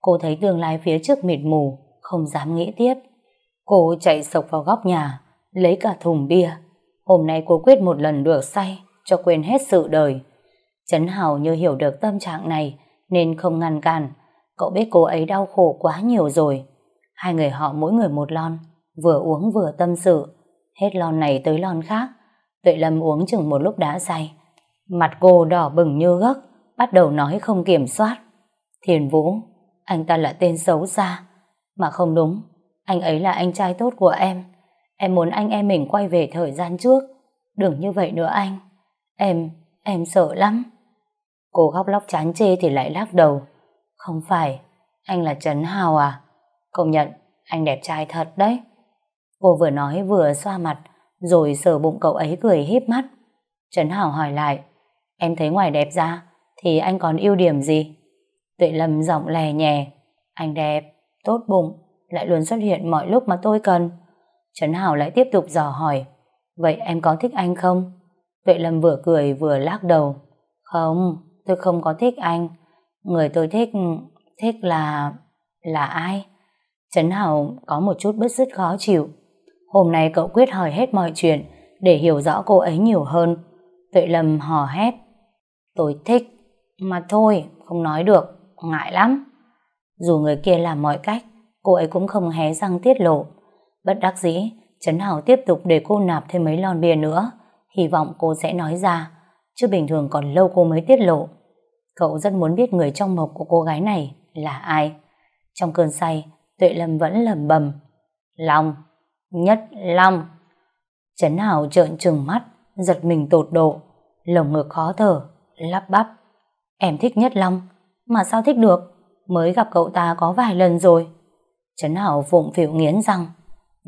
Cô thấy tương lai phía trước mịt mù, không dám nghĩ tiếp. Cô chạy sộc vào góc nhà, lấy cả thùng bia. Hôm nay cô quyết một lần được say, cho quên hết sự đời. Trấn Hào như hiểu được tâm trạng này, nên không ngăn cản. Cậu biết cô ấy đau khổ quá nhiều rồi. Hai người họ mỗi người một lon, vừa uống vừa tâm sự. Hết lon này tới lon khác. Tuệ Lâm uống chừng một lúc đã say. Mặt cô đỏ bừng như gấc, bắt đầu nói không kiểm soát. Thiền Vũ, anh ta là tên xấu xa. Mà không đúng, anh ấy là anh trai tốt của em. Em muốn anh em mình quay về thời gian trước. Đừng như vậy nữa anh. Em, em sợ lắm. Cô khóc lóc chán chê thì lại lắc đầu. Không phải, anh là Trấn Hào à? Công nhận, anh đẹp trai thật đấy. Cô vừa nói vừa xoa mặt, rồi sờ bụng cậu ấy cười híp mắt. Trấn Hào hỏi lại, em thấy ngoài đẹp ra, thì anh còn ưu điểm gì? Tuệ Lâm giọng lè nhẹ, anh đẹp, tốt bụng, lại luôn xuất hiện mọi lúc mà tôi cần. Trấn Hào lại tiếp tục dò hỏi, vậy em có thích anh không? Tuệ Lâm vừa cười vừa lắc đầu, không, tôi không có thích anh. Người tôi thích, thích là... là ai? Trấn Hào có một chút bứt rứt khó chịu. Hôm nay cậu quyết hỏi hết mọi chuyện để hiểu rõ cô ấy nhiều hơn. Tuệ Lâm hò hét. Tôi thích, mà thôi, không nói được, ngại lắm. Dù người kia làm mọi cách, cô ấy cũng không hé răng tiết lộ. Bất đắc dĩ, Trấn hảo tiếp tục để cô nạp thêm mấy lon bia nữa. Hy vọng cô sẽ nói ra, chứ bình thường còn lâu cô mới tiết lộ. Cậu rất muốn biết người trong mộc của cô gái này là ai. Trong cơn say, Tuệ Lâm vẫn lẩm bẩm Long, nhất Long. Trấn hảo trợn trừng mắt, giật mình tột độ, lồng ngực khó thở, lắp bắp. Em thích nhất Long, mà sao thích được? Mới gặp cậu ta có vài lần rồi. Trấn hảo phụng phịu nghiến răng.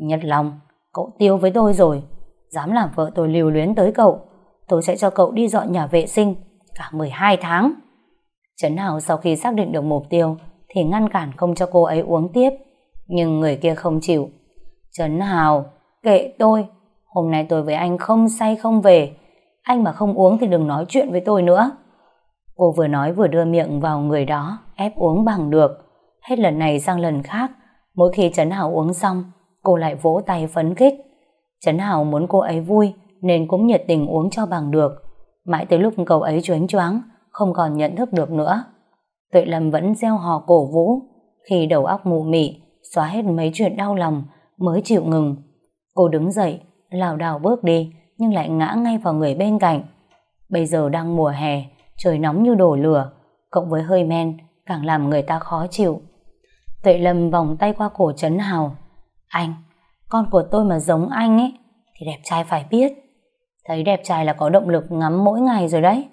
Nhất Long, cậu tiêu với tôi rồi. Dám làm vợ tôi liều luyến tới cậu. Tôi sẽ cho cậu đi dọn nhà vệ sinh cả 12 tháng. Trấn Hào sau khi xác định được mục tiêu thì ngăn cản không cho cô ấy uống tiếp. Nhưng người kia không chịu. Trấn Hào, kệ tôi. Hôm nay tôi với anh không say không về. Anh mà không uống thì đừng nói chuyện với tôi nữa. Cô vừa nói vừa đưa miệng vào người đó, ép uống bằng được. Hết lần này sang lần khác, mỗi khi Trấn Hào uống xong, cô lại vỗ tay phấn khích. Trấn Hào muốn cô ấy vui, nên cũng nhiệt tình uống cho bằng được. Mãi tới lúc cậu ấy choáng choáng, không còn nhận thức được nữa. Tuệ Lâm vẫn gieo hò cổ vũ, khi đầu óc mù mị, xóa hết mấy chuyện đau lòng, mới chịu ngừng. Cô đứng dậy, lảo đảo bước đi, nhưng lại ngã ngay vào người bên cạnh. Bây giờ đang mùa hè, trời nóng như đổ lửa, cộng với hơi men, càng làm người ta khó chịu. Tuệ Lâm vòng tay qua cổ Trấn Hào. Anh, con của tôi mà giống anh ấy, thì đẹp trai phải biết. Thấy đẹp trai là có động lực ngắm mỗi ngày rồi đấy.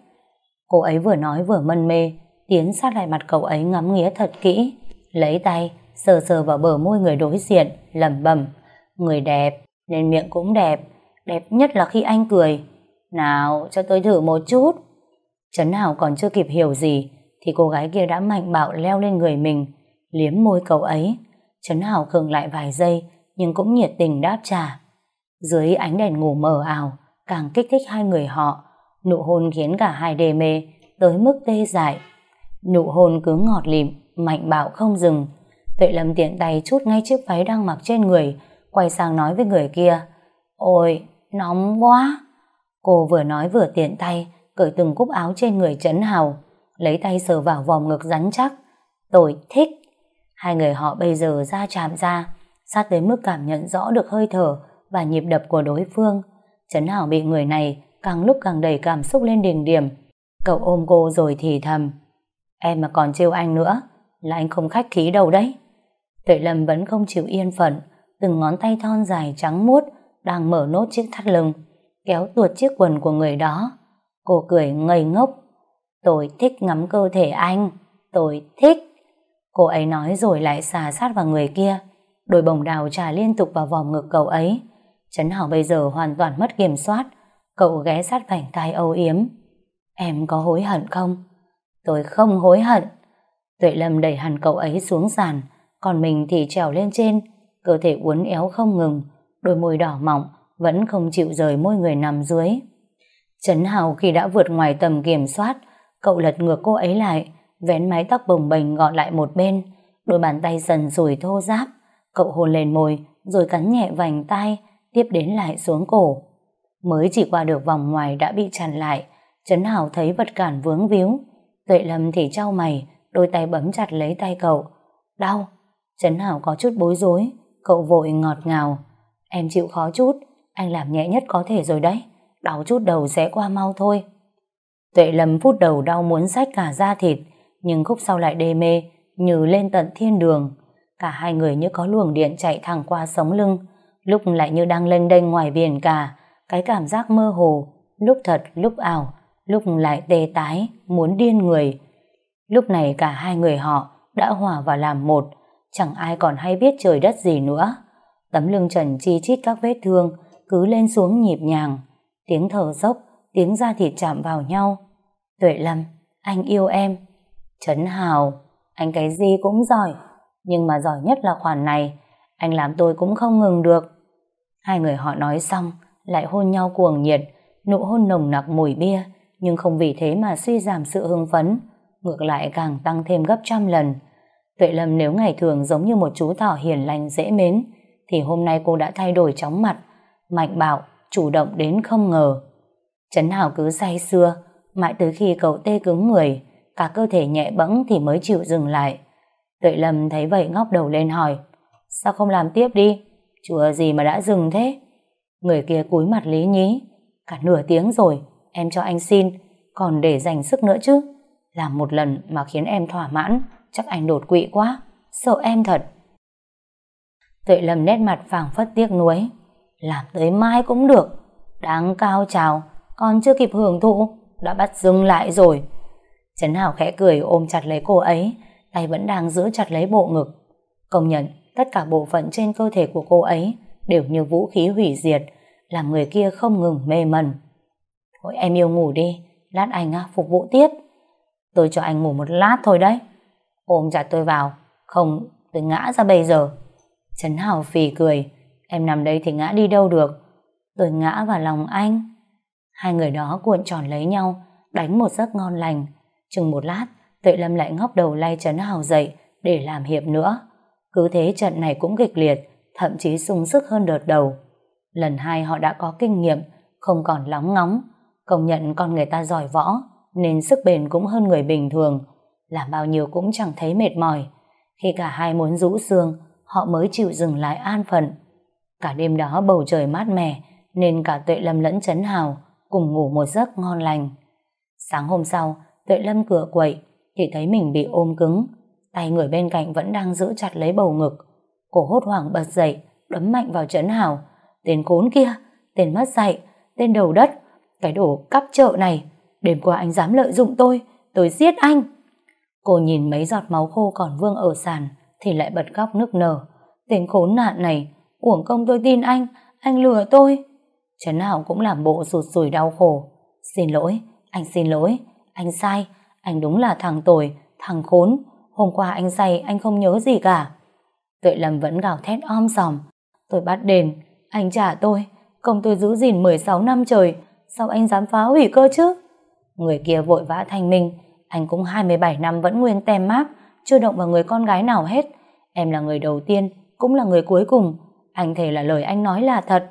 Cô ấy vừa nói vừa mân mê, tiến sát lại mặt cậu ấy ngắm nghía thật kỹ, lấy tay, sờ sờ vào bờ môi người đối diện, lẩm bẩm Người đẹp, nên miệng cũng đẹp, đẹp nhất là khi anh cười. Nào, cho tôi thử một chút. Trấn Hảo còn chưa kịp hiểu gì, thì cô gái kia đã mạnh bạo leo lên người mình, liếm môi cậu ấy. Trấn Hảo khựng lại vài giây, nhưng cũng nhiệt tình đáp trả. Dưới ánh đèn ngủ mờ ảo, càng kích thích hai người họ. Nụ hôn khiến cả hai đề mê, tới mức tê dại. Nụ hôn cứ ngọt lịm, mạnh bạo không dừng. Tuệ Lâm tiện tay chút ngay chiếc váy đang mặc trên người, quay sang nói với người kia. Ôi, nóng quá! Cô vừa nói vừa tiện tay, cởi từng cúc áo trên người Trấn Hào, lấy tay sờ vào vòng ngực rắn chắc. Tôi thích! Hai người họ bây giờ ra chạm ra, sát tới mức cảm nhận rõ được hơi thở và nhịp đập của đối phương. Trấn Hảo bị người này càng lúc càng đầy cảm xúc lên đỉnh điểm. Cậu ôm cô rồi thì thầm. Em mà còn trêu anh nữa, là anh không khách khí đâu đấy. Tuệ Lâm vẫn không chịu yên phận, từng ngón tay thon dài trắng muốt đang mở nốt chiếc thắt lưng, kéo tuột chiếc quần của người đó. Cô cười ngây ngốc. Tôi thích ngắm cơ thể anh, tôi thích. Cô ấy nói rồi lại xà sát vào người kia. Đôi bồng đào trà liên tục vào vòng ngực cậu ấy. Trấn Hảo bây giờ hoàn toàn mất kiểm soát. Cậu ghé sát vành tai âu yếm. Em có hối hận không? Tôi không hối hận. Tuệ Lâm đẩy hẳn cậu ấy xuống sàn, còn mình thì trèo lên trên, cơ thể uốn éo không ngừng, đôi môi đỏ mọng vẫn không chịu rời môi người nằm dưới. Trấn Hào khi đã vượt ngoài tầm kiểm soát, cậu lật ngược cô ấy lại, vén mái tóc bồng bềnh gọn lại một bên, đôi bàn tay dần rủi thô ráp, cậu hôn lên môi, rồi cắn nhẹ vành tai, tiếp đến lại xuống cổ. Mới chỉ qua được vòng ngoài đã bị chặn lại, Trấn hảo thấy vật cản vướng víu, Tuệ Lâm thì trao mày, đôi tay bấm chặt lấy tay cậu. Đau. Trấn Hảo có chút bối rối, cậu vội ngọt ngào. Em chịu khó chút, anh làm nhẹ nhất có thể rồi đấy. Đau chút đầu sẽ qua mau thôi. Tuệ Lâm phút đầu đau muốn rách cả da thịt, nhưng khúc sau lại đê mê, như lên tận thiên đường. Cả hai người như có luồng điện chạy thẳng qua sống lưng, lúc lại như đang lênh đênh ngoài biển cả, cái cảm giác mơ hồ, lúc thật lúc ảo, lúc lại tê tái, muốn điên người. Lúc này cả hai người họ đã hòa vào làm một, chẳng ai còn hay biết trời đất gì nữa. Tấm lưng trần chi chít các vết thương cứ lên xuống nhịp nhàng, tiếng thở dốc, tiếng da thịt chạm vào nhau. Tuệ Lâm, anh yêu em. Trấn Hào, anh cái gì cũng giỏi, nhưng mà giỏi nhất là khoản này, anh làm tôi cũng không ngừng được. Hai người họ nói xong, lại hôn nhau cuồng nhiệt, nụ hôn nồng nặc mùi bia, nhưng không vì thế mà suy giảm sự hưng phấn, ngược lại càng tăng thêm gấp trăm lần. Tuệ Lâm nếu ngày thường giống như một chú thỏ hiền lành dễ mến, thì hôm nay cô đã thay đổi chóng mặt, mạnh bạo, chủ động đến không ngờ. Trấn Hào cứ say xưa, mãi tới khi cậu tê cứng người, cả cơ thể nhẹ bẫng thì mới chịu dừng lại. Tuệ Lâm thấy vậy ngóc đầu lên hỏi, sao không làm tiếp đi, chùa gì mà đã dừng thế? Người kia cúi mặt lý nhí, cả nửa tiếng rồi, em cho anh xin, còn để dành sức nữa chứ. Làm một lần mà khiến em thỏa mãn, chắc anh đột quỵ quá, sợ em thật. Tuệ Lâm nét mặt phảng phất tiếc nuối, làm tới mai cũng được, đáng cao trào, còn chưa kịp hưởng thụ, đã bắt dừng lại rồi. Trấn Hảo khẽ cười ôm chặt lấy cô ấy, tay vẫn đang giữ chặt lấy bộ ngực. Công nhận, tất cả bộ phận trên cơ thể của cô ấy đều như vũ khí hủy diệt, làm người kia không ngừng mê mẩn. Thôi em yêu ngủ đi, lát anh à, phục vụ tiếp. Tôi cho anh ngủ một lát thôi đấy. Ôm chặt tôi vào, không tôi ngã ra bây giờ. Trấn Hào phì cười, em nằm đây thì ngã đi đâu được. Tôi ngã vào lòng anh. Hai người đó cuộn tròn lấy nhau, đánh một giấc ngon lành. Chừng một lát, Tuệ Lâm lại ngóc đầu lay Trấn Hào dậy để làm hiệp nữa. Cứ thế trận này cũng kịch liệt, thậm chí sung sức hơn đợt đầu. Lần hai họ đã có kinh nghiệm, không còn lóng ngóng, Công nhận con người ta giỏi võ, nên sức bền cũng hơn người bình thường. Làm bao nhiêu cũng chẳng thấy mệt mỏi. Khi cả hai muốn rũ xương, họ mới chịu dừng lại an phận. Cả đêm đó bầu trời mát mẻ, nên cả Tuệ Lâm lẫn Trấn Hào cùng ngủ một giấc ngon lành. Sáng hôm sau, Tuệ Lâm cửa quậy, thì thấy mình bị ôm cứng. Tay người bên cạnh vẫn đang giữ chặt lấy bầu ngực. Cổ hốt hoảng bật dậy, đấm mạnh vào Trấn Hào. Tên khốn kia, tên mất dạy, tên đầu đất, cái đồ cắp chợ này, đêm qua anh dám lợi dụng tôi, tôi giết anh. Cô nhìn mấy giọt máu khô còn vương ở sàn, thì lại bật khóc nức nở. Tên khốn nạn này, uổng công tôi tin anh, anh lừa tôi. Trấn Hảo cũng làm bộ rụt rùi đau khổ. Xin lỗi, anh xin lỗi, anh sai, anh đúng là thằng tồi, thằng khốn. Hôm qua anh say, anh không nhớ gì cả. Tuệ Lâm vẫn gào thét om sòm. Tôi bắt đền, anh trả tôi, công tôi giữ gìn 16 năm trời, sao anh dám phá hủy cơ chứ? Người kia vội vã thanh minh, anh cũng 27 năm vẫn nguyên tem mác, chưa động vào người con gái nào hết. Em là người đầu tiên, cũng là người cuối cùng. Anh thề là lời anh nói là thật.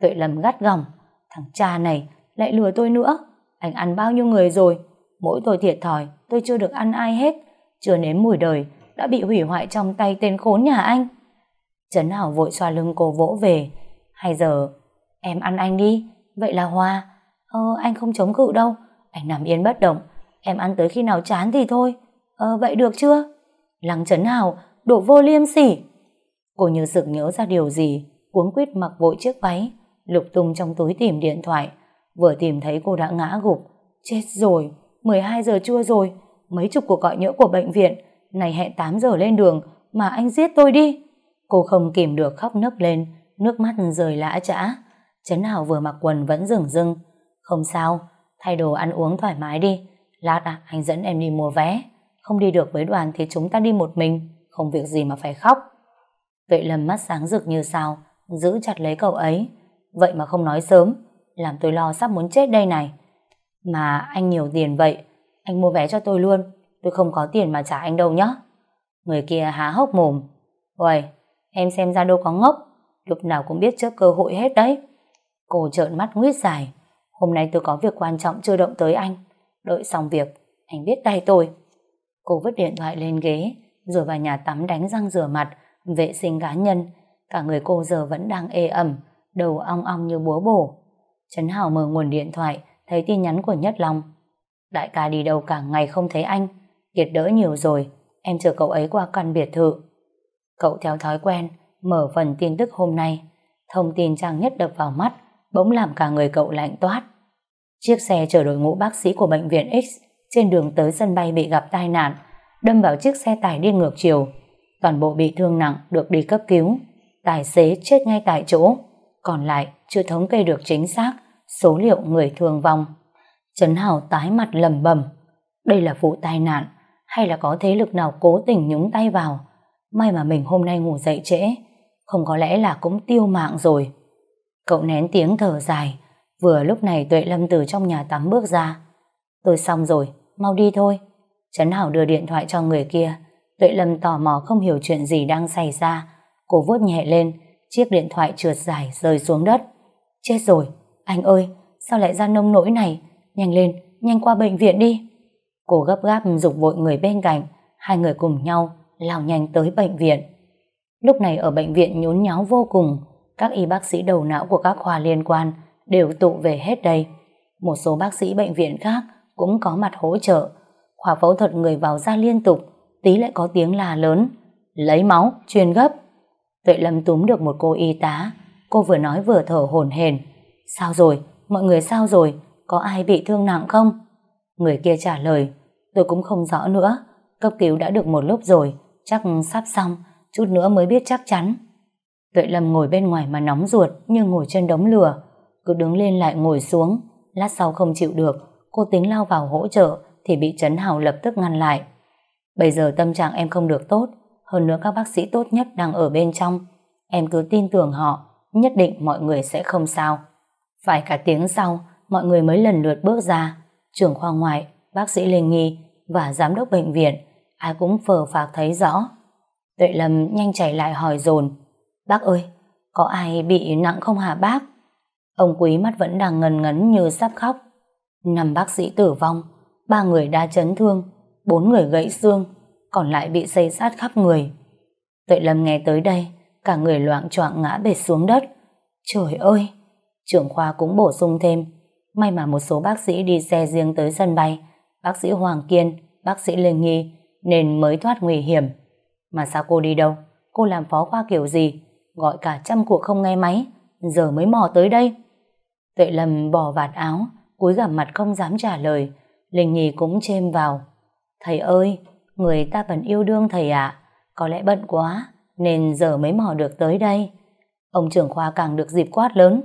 Tuệ Lâm gắt gỏng, thằng cha này lại lừa tôi nữa. Anh ăn bao nhiêu người rồi? Mỗi tôi thiệt thòi, tôi chưa được ăn ai hết. Chưa nếm mùi đời, đã bị hủy hoại trong tay tên khốn nhà anh. Trấn Hảo vội xoa lưng cô vỗ về. Hay giờ, em ăn anh đi. Vậy là Hoa. Ờ, anh không chống cự đâu. Anh nằm yên bất động. Em ăn tới khi nào chán thì thôi. Ờ, vậy được chưa? Lăng Trấn Hảo, đổ vô liêm sỉ. Cô như sực nhớ ra điều gì, cuống quýt mặc vội chiếc váy, lục tung trong túi tìm điện thoại. Vừa tìm thấy cô đã ngã gục. Chết rồi, 12 giờ trưa rồi, mấy chục cuộc gọi nhỡ của bệnh viện, này hẹn 8 giờ lên đường, mà anh giết tôi đi. Cô không kìm được khóc nấc lên, nước mắt rời lã chã. Trấn Hảo vừa mặc quần vẫn rừng rưng. Không sao, thay đồ ăn uống thoải mái đi. Lát à, anh dẫn em đi mua vé. Không đi được với đoàn thì chúng ta đi một mình, không việc gì mà phải khóc. Tuệ Lâm mắt sáng rực như sao, giữ chặt lấy cậu ấy. Vậy mà không nói sớm, làm tôi lo sắp muốn chết đây này. Mà anh nhiều tiền vậy, anh mua vé cho tôi luôn, tôi không có tiền mà trả anh đâu nhá. Người kia há hốc mồm. Uầy, em xem ra đâu có ngốc, lúc nào cũng biết trước cơ hội hết đấy. Cô trợn mắt nguyết dài. Hôm nay tôi có việc quan trọng chưa động tới anh. Đợi xong việc, anh biết tay tôi. Cô vứt điện thoại lên ghế, rồi vào nhà tắm đánh răng rửa mặt, vệ sinh cá nhân. Cả người cô giờ vẫn đang ê ẩm, đầu ong ong như búa bổ. Trấn Hảo mở nguồn điện thoại, thấy tin nhắn của Nhất Long. Đại ca đi đâu cả ngày không thấy anh, kiệt đỡ nhiều rồi, em chờ cậu ấy qua căn biệt thự. Cậu theo thói quen, mở phần tin tức hôm nay. Thông tin trang nhất đập vào mắt, bỗng làm cả người cậu lạnh toát. Chiếc xe chở đội ngũ bác sĩ của bệnh viện X trên đường tới sân bay bị gặp tai nạn, đâm vào chiếc xe tải đi ngược chiều. Toàn bộ bị thương nặng được đi cấp cứu. Tài xế chết ngay tại chỗ, còn lại chưa thống kê được chính xác số liệu người thương vong. Trấn hào tái mặt lầm bầm. Đây là vụ tai nạn hay là có thế lực nào cố tình nhúng tay vào? May mà mình hôm nay ngủ dậy trễ, không có lẽ là cũng tiêu mạng rồi. Cậu nén tiếng thở dài, vừa lúc này Tuệ Lâm từ trong nhà tắm bước ra. Tôi xong rồi, mau đi thôi. Trấn Hảo đưa điện thoại cho người kia. Tuệ Lâm tò mò không hiểu chuyện gì đang xảy ra. Cô vuốt nhẹ lên, chiếc điện thoại trượt dài rơi xuống đất. Chết rồi, anh ơi, sao lại ra nông nỗi này? Nhanh lên, nhanh qua bệnh viện đi. Cô gấp gáp dục vội người bên cạnh, hai người cùng nhau lao nhanh tới bệnh viện. Lúc này ở bệnh viện nhốn nháo vô cùng, các y bác sĩ đầu não của các khoa liên quan đều tụ về hết đây. Một số bác sĩ bệnh viện khác cũng có mặt hỗ trợ. Khoa phẫu thuật người vào ra liên tục, tí lại có tiếng là lớn. Lấy máu, truyền gấp. Tuệ Lâm túm được một cô y tá. Cô vừa nói vừa thở hổn hển. Sao rồi? Mọi người sao rồi? Có ai bị thương nặng không? Người kia trả lời. Tôi cũng không rõ nữa. Cấp cứu đã được một lúc rồi. Chắc sắp xong. Chút nữa mới biết chắc chắn. Tuệ Lâm ngồi bên ngoài mà nóng ruột như ngồi trên đống lửa. Cứ đứng lên lại ngồi xuống. Lát sau không chịu được. Cô tính lao vào hỗ trợ thì bị Trấn Hào lập tức ngăn lại. Bây giờ tâm trạng em không được tốt. Hơn nữa các bác sĩ tốt nhất đang ở bên trong. Em cứ tin tưởng họ. Nhất định mọi người sẽ không sao. Phải cả tiếng sau, mọi người mới lần lượt bước ra. Trưởng khoa ngoại, bác sĩ Linh Nghi và giám đốc bệnh viện, ai cũng phờ phạc thấy rõ. Tuệ Lâm nhanh chảy lại hỏi dồn Bác ơi, có ai bị nặng không hả bác? Ông Quý mắt vẫn đang ngần ngấn như sắp khóc. Năm bác sĩ tử vong, ba người đa chấn thương, bốn người gãy xương, còn lại bị xây sát khắp người. Tuệ Lâm nghe tới đây, cả người loạn choạng ngã bệt xuống đất. Trời ơi! Trưởng khoa cũng bổ sung thêm, may mà một số bác sĩ đi xe riêng tới sân bay, bác sĩ Hoàng Kiên, bác sĩ Lê Nghi, nên mới thoát nguy hiểm. Mà sao cô đi đâu? Cô làm phó khoa kiểu gì? Gọi cả trăm cuộc không nghe máy, giờ mới mò tới đây. Tuệ Lâm bỏ vạt áo, cúi gằm mặt không dám trả lời. Linh Nhi cũng chêm vào. Thầy ơi, người ta vẫn yêu đương thầy ạ. Có lẽ bận quá, nên giờ mới mò được tới đây. Ông trưởng khoa càng được dịp quát lớn.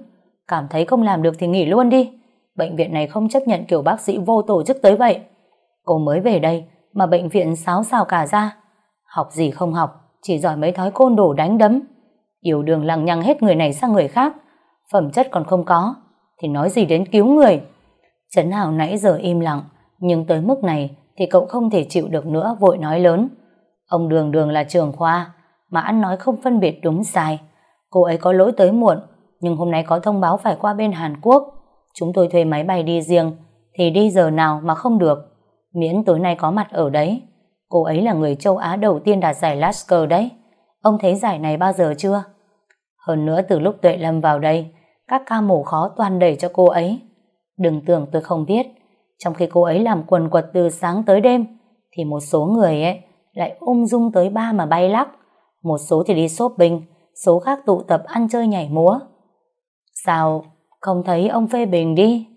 Cảm thấy không làm được thì nghỉ luôn đi. Bệnh viện này không chấp nhận kiểu bác sĩ vô tổ chức tới vậy. Cô mới về đây mà bệnh viện sáo xào cả ra. Học gì không học, chỉ giỏi mấy thói côn đồ đánh đấm. Yêu đường lằng nhằng hết người này sang người khác. Phẩm chất còn không có, thì nói gì đến cứu người. Trấn Hào nãy giờ im lặng, nhưng tới mức này thì cậu không thể chịu được nữa vội nói lớn. Ông Đường Đường là trường khoa, mà ăn nói không phân biệt đúng sai. Cô ấy có lỗi tới muộn, nhưng hôm nay có thông báo phải qua bên Hàn Quốc. Chúng tôi thuê máy bay đi riêng, thì đi giờ nào mà không được. Miễn tối nay có mặt ở đấy. Cô ấy là người châu Á đầu tiên đạt giải Lasker đấy. Ông thấy giải này bao giờ chưa? Hơn nữa từ lúc Tuệ Lâm vào đây, các ca mổ khó toàn đẩy cho cô ấy. Đừng tưởng tôi không biết, trong khi cô ấy làm quần quật từ sáng tới đêm, thì một số người ấy lại ung dung tới ba mà bay lắc. Một số thì đi shopping, số khác tụ tập ăn chơi nhảy múa. Sao không thấy ông phê bình đi?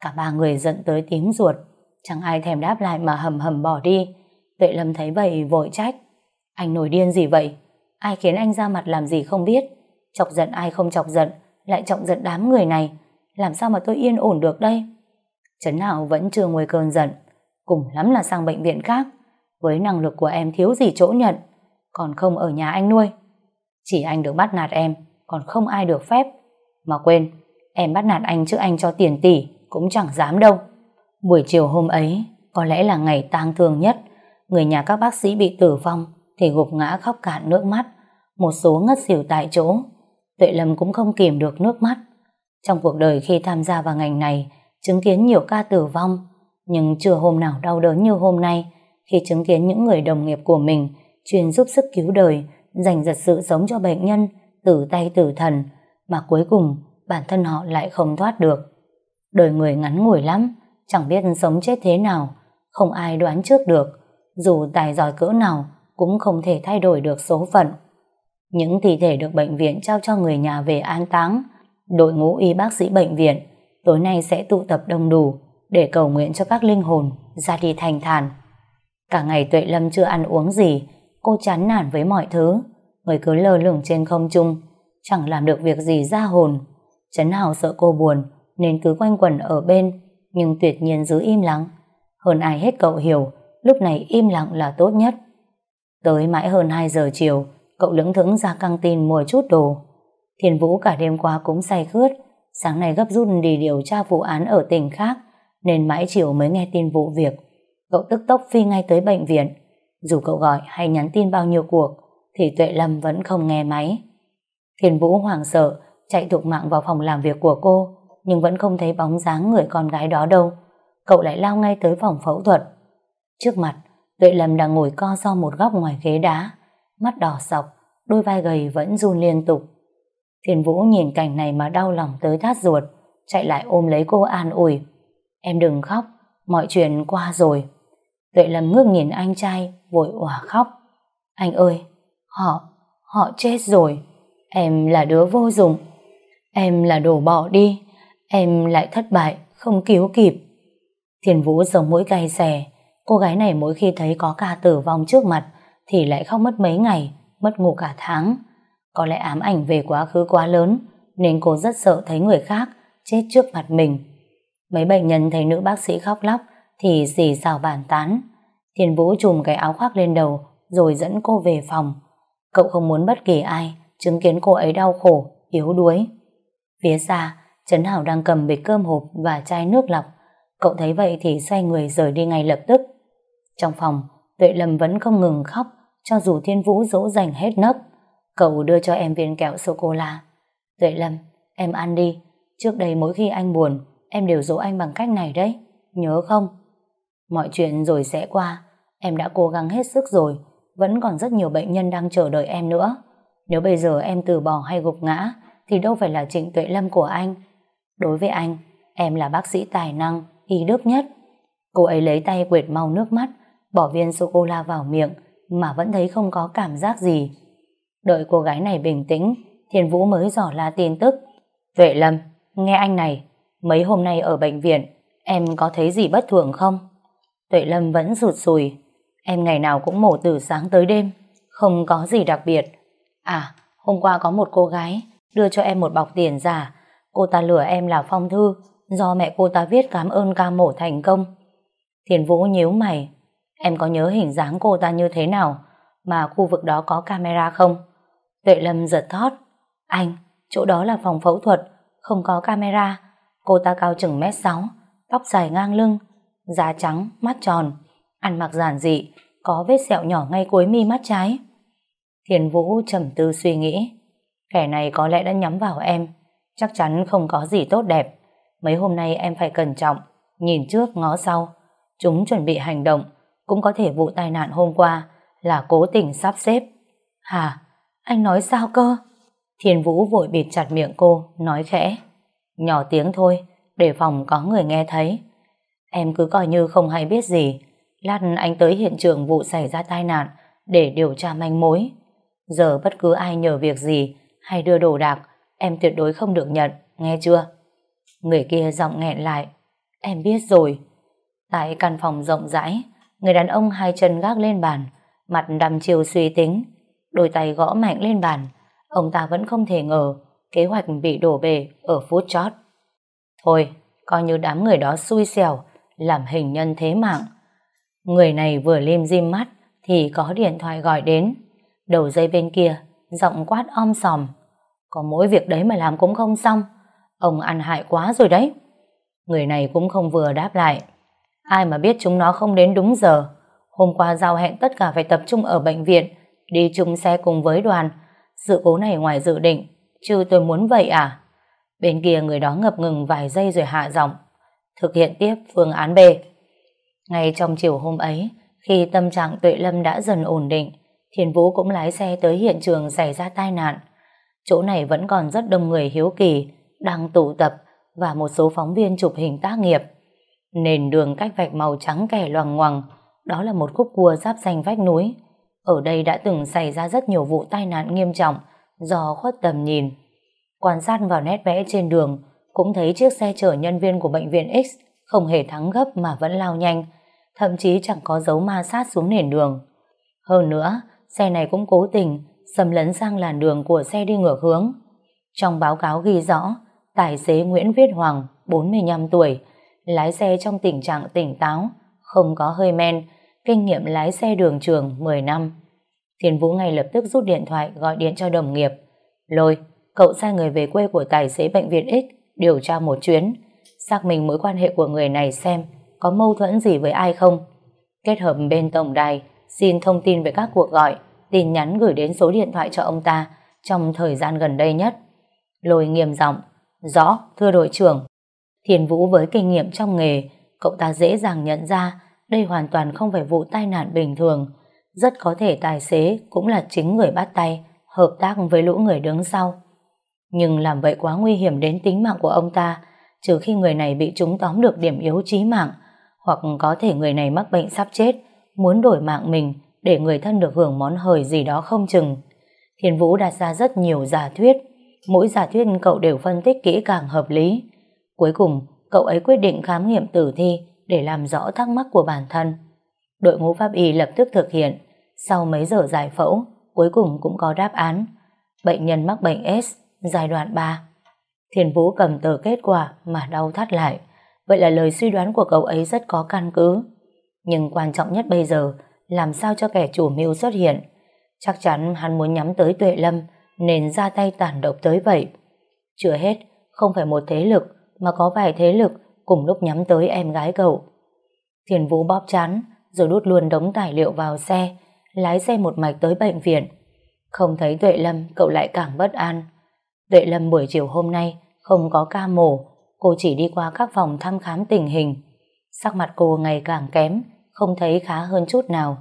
Cả ba người giận tới tím ruột, chẳng ai thèm đáp lại mà hầm hầm bỏ đi. Tuệ Lâm thấy vậy vội trách. Anh nổi điên gì vậy? Ai khiến anh ra mặt làm gì không biết? Chọc giận ai không chọc giận, lại trọng giận đám người này. Làm sao mà tôi yên ổn được đây? Trấn Hạo vẫn chưa nguôi cơn giận. Cùng lắm là sang bệnh viện khác. Với năng lực của em thiếu gì chỗ nhận. Còn không ở nhà anh nuôi. Chỉ anh được bắt nạt em, còn không ai được phép. Mà quên, em bắt nạt anh chứ anh cho tiền tỷ, cũng chẳng dám đâu. Buổi chiều hôm ấy, có lẽ là ngày tang thương nhất. Người nhà các bác sĩ bị tử vong, thì gục ngã khóc cạn nước mắt. Một số ngất xỉu tại chỗ. Tuệ Lâm cũng không kìm được nước mắt. Trong cuộc đời khi tham gia vào ngành này, chứng kiến nhiều ca tử vong, nhưng chưa hôm nào đau đớn như hôm nay khi chứng kiến những người đồng nghiệp của mình chuyên giúp sức cứu đời, dành giật sự sống cho bệnh nhân, tử tay tử thần, mà cuối cùng bản thân họ lại không thoát được. Đời người ngắn ngủi lắm, chẳng biết sống chết thế nào, không ai đoán trước được, dù tài giỏi cỡ nào cũng không thể thay đổi được số phận. Những thi thể được bệnh viện trao cho người nhà về an táng, đội ngũ y bác sĩ bệnh viện tối nay sẽ tụ tập đông đủ để cầu nguyện cho các linh hồn ra đi thành thản. Cả ngày Tuệ Lâm chưa ăn uống gì, cô chán nản với mọi thứ, người cứ lơ lửng trên không trung, chẳng làm được việc gì ra hồn. Trấn Hào sợ cô buồn, nên cứ quanh quẩn ở bên, nhưng tuyệt nhiên giữ im lặng. Hơn ai hết cậu hiểu, lúc này im lặng là tốt nhất. Tới mãi hơn 2 giờ chiều, cậu lững thững ra căng tin mua chút đồ. Thiền Vũ cả đêm qua cũng say khướt, sáng nay gấp rút đi điều tra vụ án ở tỉnh khác, nên mãi chiều mới nghe tin vụ việc. Cậu tức tốc phi ngay tới bệnh viện. Dù cậu gọi hay nhắn tin bao nhiêu cuộc, thì Tuệ Lâm vẫn không nghe máy. Thiền Vũ hoảng sợ, chạy thục mạng vào phòng làm việc của cô, nhưng vẫn không thấy bóng dáng người con gái đó đâu. Cậu lại lao ngay tới phòng phẫu thuật. Trước mặt, Tuệ Lâm đang ngồi co do một góc ngoài ghế đá, mắt đỏ sọc, đôi vai gầy vẫn run liên tục. Thiên Vũ nhìn cảnh này mà đau lòng tới thắt ruột, chạy lại ôm lấy cô an ủi. Em đừng khóc, mọi chuyện qua rồi. Tuệ Lâm ngước nhìn anh trai, vội òa khóc. Anh ơi, họ, họ chết rồi. Em là đứa vô dụng. Em là đồ bỏ đi. Em lại thất bại, không cứu kịp. Thiên Vũ giống mũi cay xè. Cô gái này mỗi khi thấy có ca tử vong trước mặt thì lại khóc mất mấy ngày, mất ngủ cả tháng. Có lẽ ám ảnh về quá khứ quá lớn nên cô rất sợ thấy người khác chết trước mặt mình. Mấy bệnh nhân thấy nữ bác sĩ khóc lóc thì dì rào bàn tán. Thiên Vũ chùm cái áo khoác lên đầu rồi dẫn cô về phòng. Cậu không muốn bất kỳ ai chứng kiến cô ấy đau khổ, yếu đuối. Phía xa, Trấn Hảo đang cầm bịch cơm hộp và chai nước lọc. Cậu thấy vậy thì xoay người rời đi ngay lập tức. Trong phòng, Tuệ Lâm vẫn không ngừng khóc cho dù Thiên Vũ dỗ dành hết nấc. Cậu đưa cho em viên kẹo sô-cô-la. Tuệ Lâm, em ăn đi. Trước đây mỗi khi anh buồn, em đều dỗ anh bằng cách này đấy. Nhớ không? Mọi chuyện rồi sẽ qua. Em đã cố gắng hết sức rồi. Vẫn còn rất nhiều bệnh nhân đang chờ đợi em nữa. Nếu bây giờ em từ bỏ hay gục ngã, thì đâu phải là Trịnh Tuệ Lâm của anh. Đối với anh, em là bác sĩ tài năng, y đức nhất. Cô ấy lấy tay quệt mau nước mắt, bỏ viên sô-cô-la vào miệng, mà vẫn thấy không có cảm giác gì. Đợi cô gái này bình tĩnh, Thiên Vũ mới dò la tin tức. Tuệ Lâm, nghe anh này, mấy hôm nay ở bệnh viện, em có thấy gì bất thường không? Tuệ Lâm vẫn rụt sùi. Em ngày nào cũng mổ từ sáng tới đêm, không có gì đặc biệt. À, hôm qua có một cô gái đưa cho em một bọc tiền giả. Cô ta lừa em là phong thư, do mẹ cô ta viết cảm ơn ca mổ thành công. Thiên Vũ nhíu mày. Em có nhớ hình dáng cô ta như thế nào, mà khu vực đó có camera không? Tuệ Lâm giật thót. Anh, chỗ đó là phòng phẫu thuật, không có camera. Cô ta cao chừng mét sáu, tóc dài ngang lưng, da trắng, mắt tròn, ăn mặc giản dị, có vết sẹo nhỏ ngay cuối mi mắt trái. Thiền Vũ trầm tư suy nghĩ, kẻ này có lẽ đã nhắm vào em, chắc chắn không có gì tốt đẹp. Mấy hôm nay em phải cẩn trọng, nhìn trước ngó sau. Chúng chuẩn bị hành động, cũng có thể vụ tai nạn hôm qua là cố tình sắp xếp. hà anh nói sao cơ? Thiên Vũ vội bịt chặt miệng cô, nói khẽ. Nhỏ tiếng thôi, để phòng có người nghe thấy. Em cứ coi như không hay biết gì. Lát anh tới hiện trường vụ xảy ra tai nạn để điều tra manh mối. Giờ bất cứ ai nhờ việc gì hay đưa đồ đạc, em tuyệt đối không được nhận, nghe chưa? Người kia giọng nghẹn lại. Em biết rồi. Tại căn phòng rộng rãi, người đàn ông hai chân gác lên bàn, mặt đăm chiều suy tính, đôi tay gõ mạnh lên bàn. Ông ta vẫn không thể ngờ kế hoạch bị đổ bể ở phút chót. Thôi, coi như đám người đó xui xẻo, làm hình nhân thế mạng. Người này vừa lim dim mắt thì có điện thoại gọi đến. Đầu dây bên kia, giọng quát om sòm. Có mỗi việc đấy mà làm cũng không xong. Ông ăn hại quá rồi đấy. Người này cũng không vừa đáp lại. Ai mà biết chúng nó không đến đúng giờ. Hôm qua giao hẹn tất cả phải tập trung ở bệnh viện, đi chung xe cùng với đoàn. Sự cố này ngoài dự định, chứ tôi muốn vậy à? Bên kia người đó ngập ngừng vài giây rồi hạ giọng. Thực hiện tiếp phương án B. Ngay trong chiều hôm ấy, khi tâm trạng Tuệ Lâm đã dần ổn định, Thiên Vũ cũng lái xe tới hiện trường xảy ra tai nạn. Chỗ này vẫn còn rất đông người hiếu kỳ, đang tụ tập và một số phóng viên chụp hình tác nghiệp. Nền đường cách vạch màu trắng kẻ loằng ngoằng, đó là một khúc cua giáp danh vách núi. Ở đây đã từng xảy ra rất nhiều vụ tai nạn nghiêm trọng do khuất tầm nhìn. Quan sát vào nét vẽ trên đường, cũng thấy chiếc xe chở nhân viên của bệnh viện X không hề thắng gấp mà vẫn lao nhanh, thậm chí chẳng có dấu ma sát xuống nền đường. Hơn nữa, xe này cũng cố tình xâm lấn sang làn đường của xe đi ngược hướng. Trong báo cáo ghi rõ, tài xế Nguyễn Viết Hoàng, 45 tuổi, lái xe trong tình trạng tỉnh táo, không có hơi men, kinh nghiệm lái xe đường trường 10 năm. Thiền Vũ ngay lập tức rút điện thoại gọi điện cho đồng nghiệp. Lôi, cậu sai người về quê của tài xế bệnh viện X điều tra một chuyến, xác minh mối quan hệ của người này xem có mâu thuẫn gì với ai không. Kết hợp bên tổng đài, xin thông tin về các cuộc gọi, tin nhắn gửi đến số điện thoại cho ông ta trong thời gian gần đây nhất. Lôi nghiêm giọng Rõ, thưa đội trưởng. Thiền Vũ với kinh nghiệm trong nghề, cậu ta dễ dàng nhận ra đây hoàn toàn không phải vụ tai nạn bình thường. Rất có thể tài xế cũng là chính người bắt tay, hợp tác với lũ người đứng sau. Nhưng làm vậy quá nguy hiểm đến tính mạng của ông ta, trừ khi người này bị chúng tóm được điểm yếu chí mạng, hoặc có thể người này mắc bệnh sắp chết, muốn đổi mạng mình để người thân được hưởng món hời gì đó không chừng. Thiền Vũ đặt ra rất nhiều giả thuyết, mỗi giả thuyết cậu đều phân tích kỹ càng hợp lý. Cuối cùng, cậu ấy quyết định khám nghiệm tử thi để làm rõ thắc mắc của bản thân. Đội ngũ pháp y lập tức thực hiện, sau mấy giờ giải phẫu, cuối cùng cũng có đáp án. Bệnh nhân mắc bệnh S, giai đoạn 3. Thiền Vũ cầm tờ kết quả mà đau thắt lại. Vậy là lời suy đoán của cậu ấy rất có căn cứ. Nhưng quan trọng nhất bây giờ, làm sao cho kẻ chủ mưu xuất hiện. Chắc chắn hắn muốn nhắm tới Tuệ Lâm, nên ra tay tàn độc tới vậy. Chưa hết, không phải một thế lực, mà có vài thế lực cùng lúc nhắm tới em gái cậu. Thiền Vũ bóp chán, rồi đút luôn đống tài liệu vào xe, lái xe một mạch tới bệnh viện. Không thấy Tuệ Lâm, cậu lại càng bất an. Tuệ Lâm buổi chiều hôm nay không có ca mổ, cô chỉ đi qua các phòng thăm khám tình hình. Sắc mặt cô ngày càng kém, không thấy khá hơn chút nào.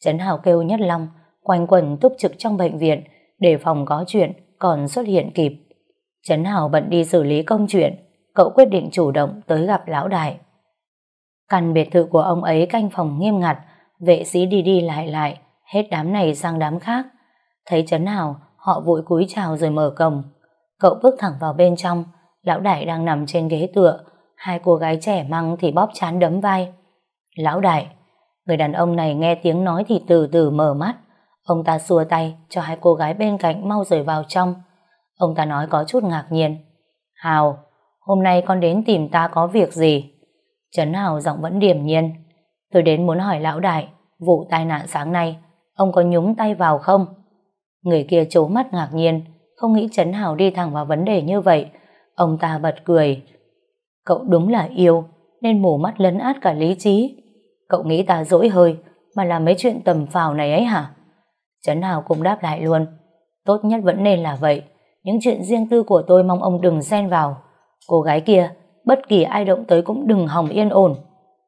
Trấn Hào kêu Nhất Long, quanh quẩn túc trực trong bệnh viện, để phòng có chuyện còn xuất hiện kịp. Trấn Hào bận đi xử lý công chuyện, cậu quyết định chủ động tới gặp lão đại. Căn biệt thự của ông ấy canh phòng nghiêm ngặt, vệ sĩ đi đi lại lại, hết đám này sang đám khác. Thấy chấn Hào, họ vội cúi chào rồi mở cổng. Cậu bước thẳng vào bên trong, lão đại đang nằm trên ghế tựa, hai cô gái trẻ măng thì bóp chán đấm vai. Lão đại, người đàn ông này nghe tiếng nói thì từ từ mở mắt, Ông ta xua tay cho hai cô gái bên cạnh mau rời vào trong. Ông ta nói có chút ngạc nhiên. Hào, hôm nay con đến tìm ta có việc gì? Trấn Hào giọng vẫn điềm nhiên. Tôi đến muốn hỏi lão đại, vụ tai nạn sáng nay, ông có nhúng tay vào không? Người kia trố mắt ngạc nhiên, không nghĩ Trấn Hào đi thẳng vào vấn đề như vậy. Ông ta bật cười. Cậu đúng là yêu, nên mù mắt lấn át cả lý trí. Cậu nghĩ ta dỗi hơi, mà làm mấy chuyện tầm phào này ấy hả? Trấn Hào cũng đáp lại luôn. Tốt nhất vẫn nên là vậy. Những chuyện riêng tư của tôi mong ông đừng xen vào. Cô gái kia, bất kỳ ai động tới cũng đừng hòng yên ổn.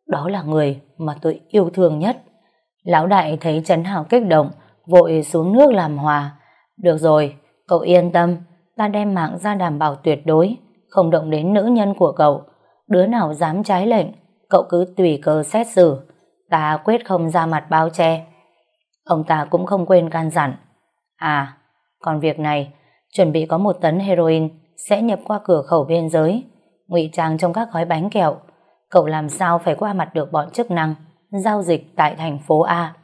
Đó là người mà tôi yêu thương nhất. Lão đại thấy Trấn Hào kích động, vội xuống nước làm hòa. Được rồi, cậu yên tâm, ta đem mạng ra đảm bảo tuyệt đối, không động đến nữ nhân của cậu. Đứa nào dám trái lệnh, cậu cứ tùy cơ xét xử. Ta quyết không ra mặt bao che. Ông ta cũng không quên can dặn. À, còn việc này, chuẩn bị có một tấn heroin sẽ nhập qua cửa khẩu biên giới, ngụy trang trong các gói bánh kẹo. Cậu làm sao phải qua mặt được bọn chức năng, giao dịch tại thành phố A.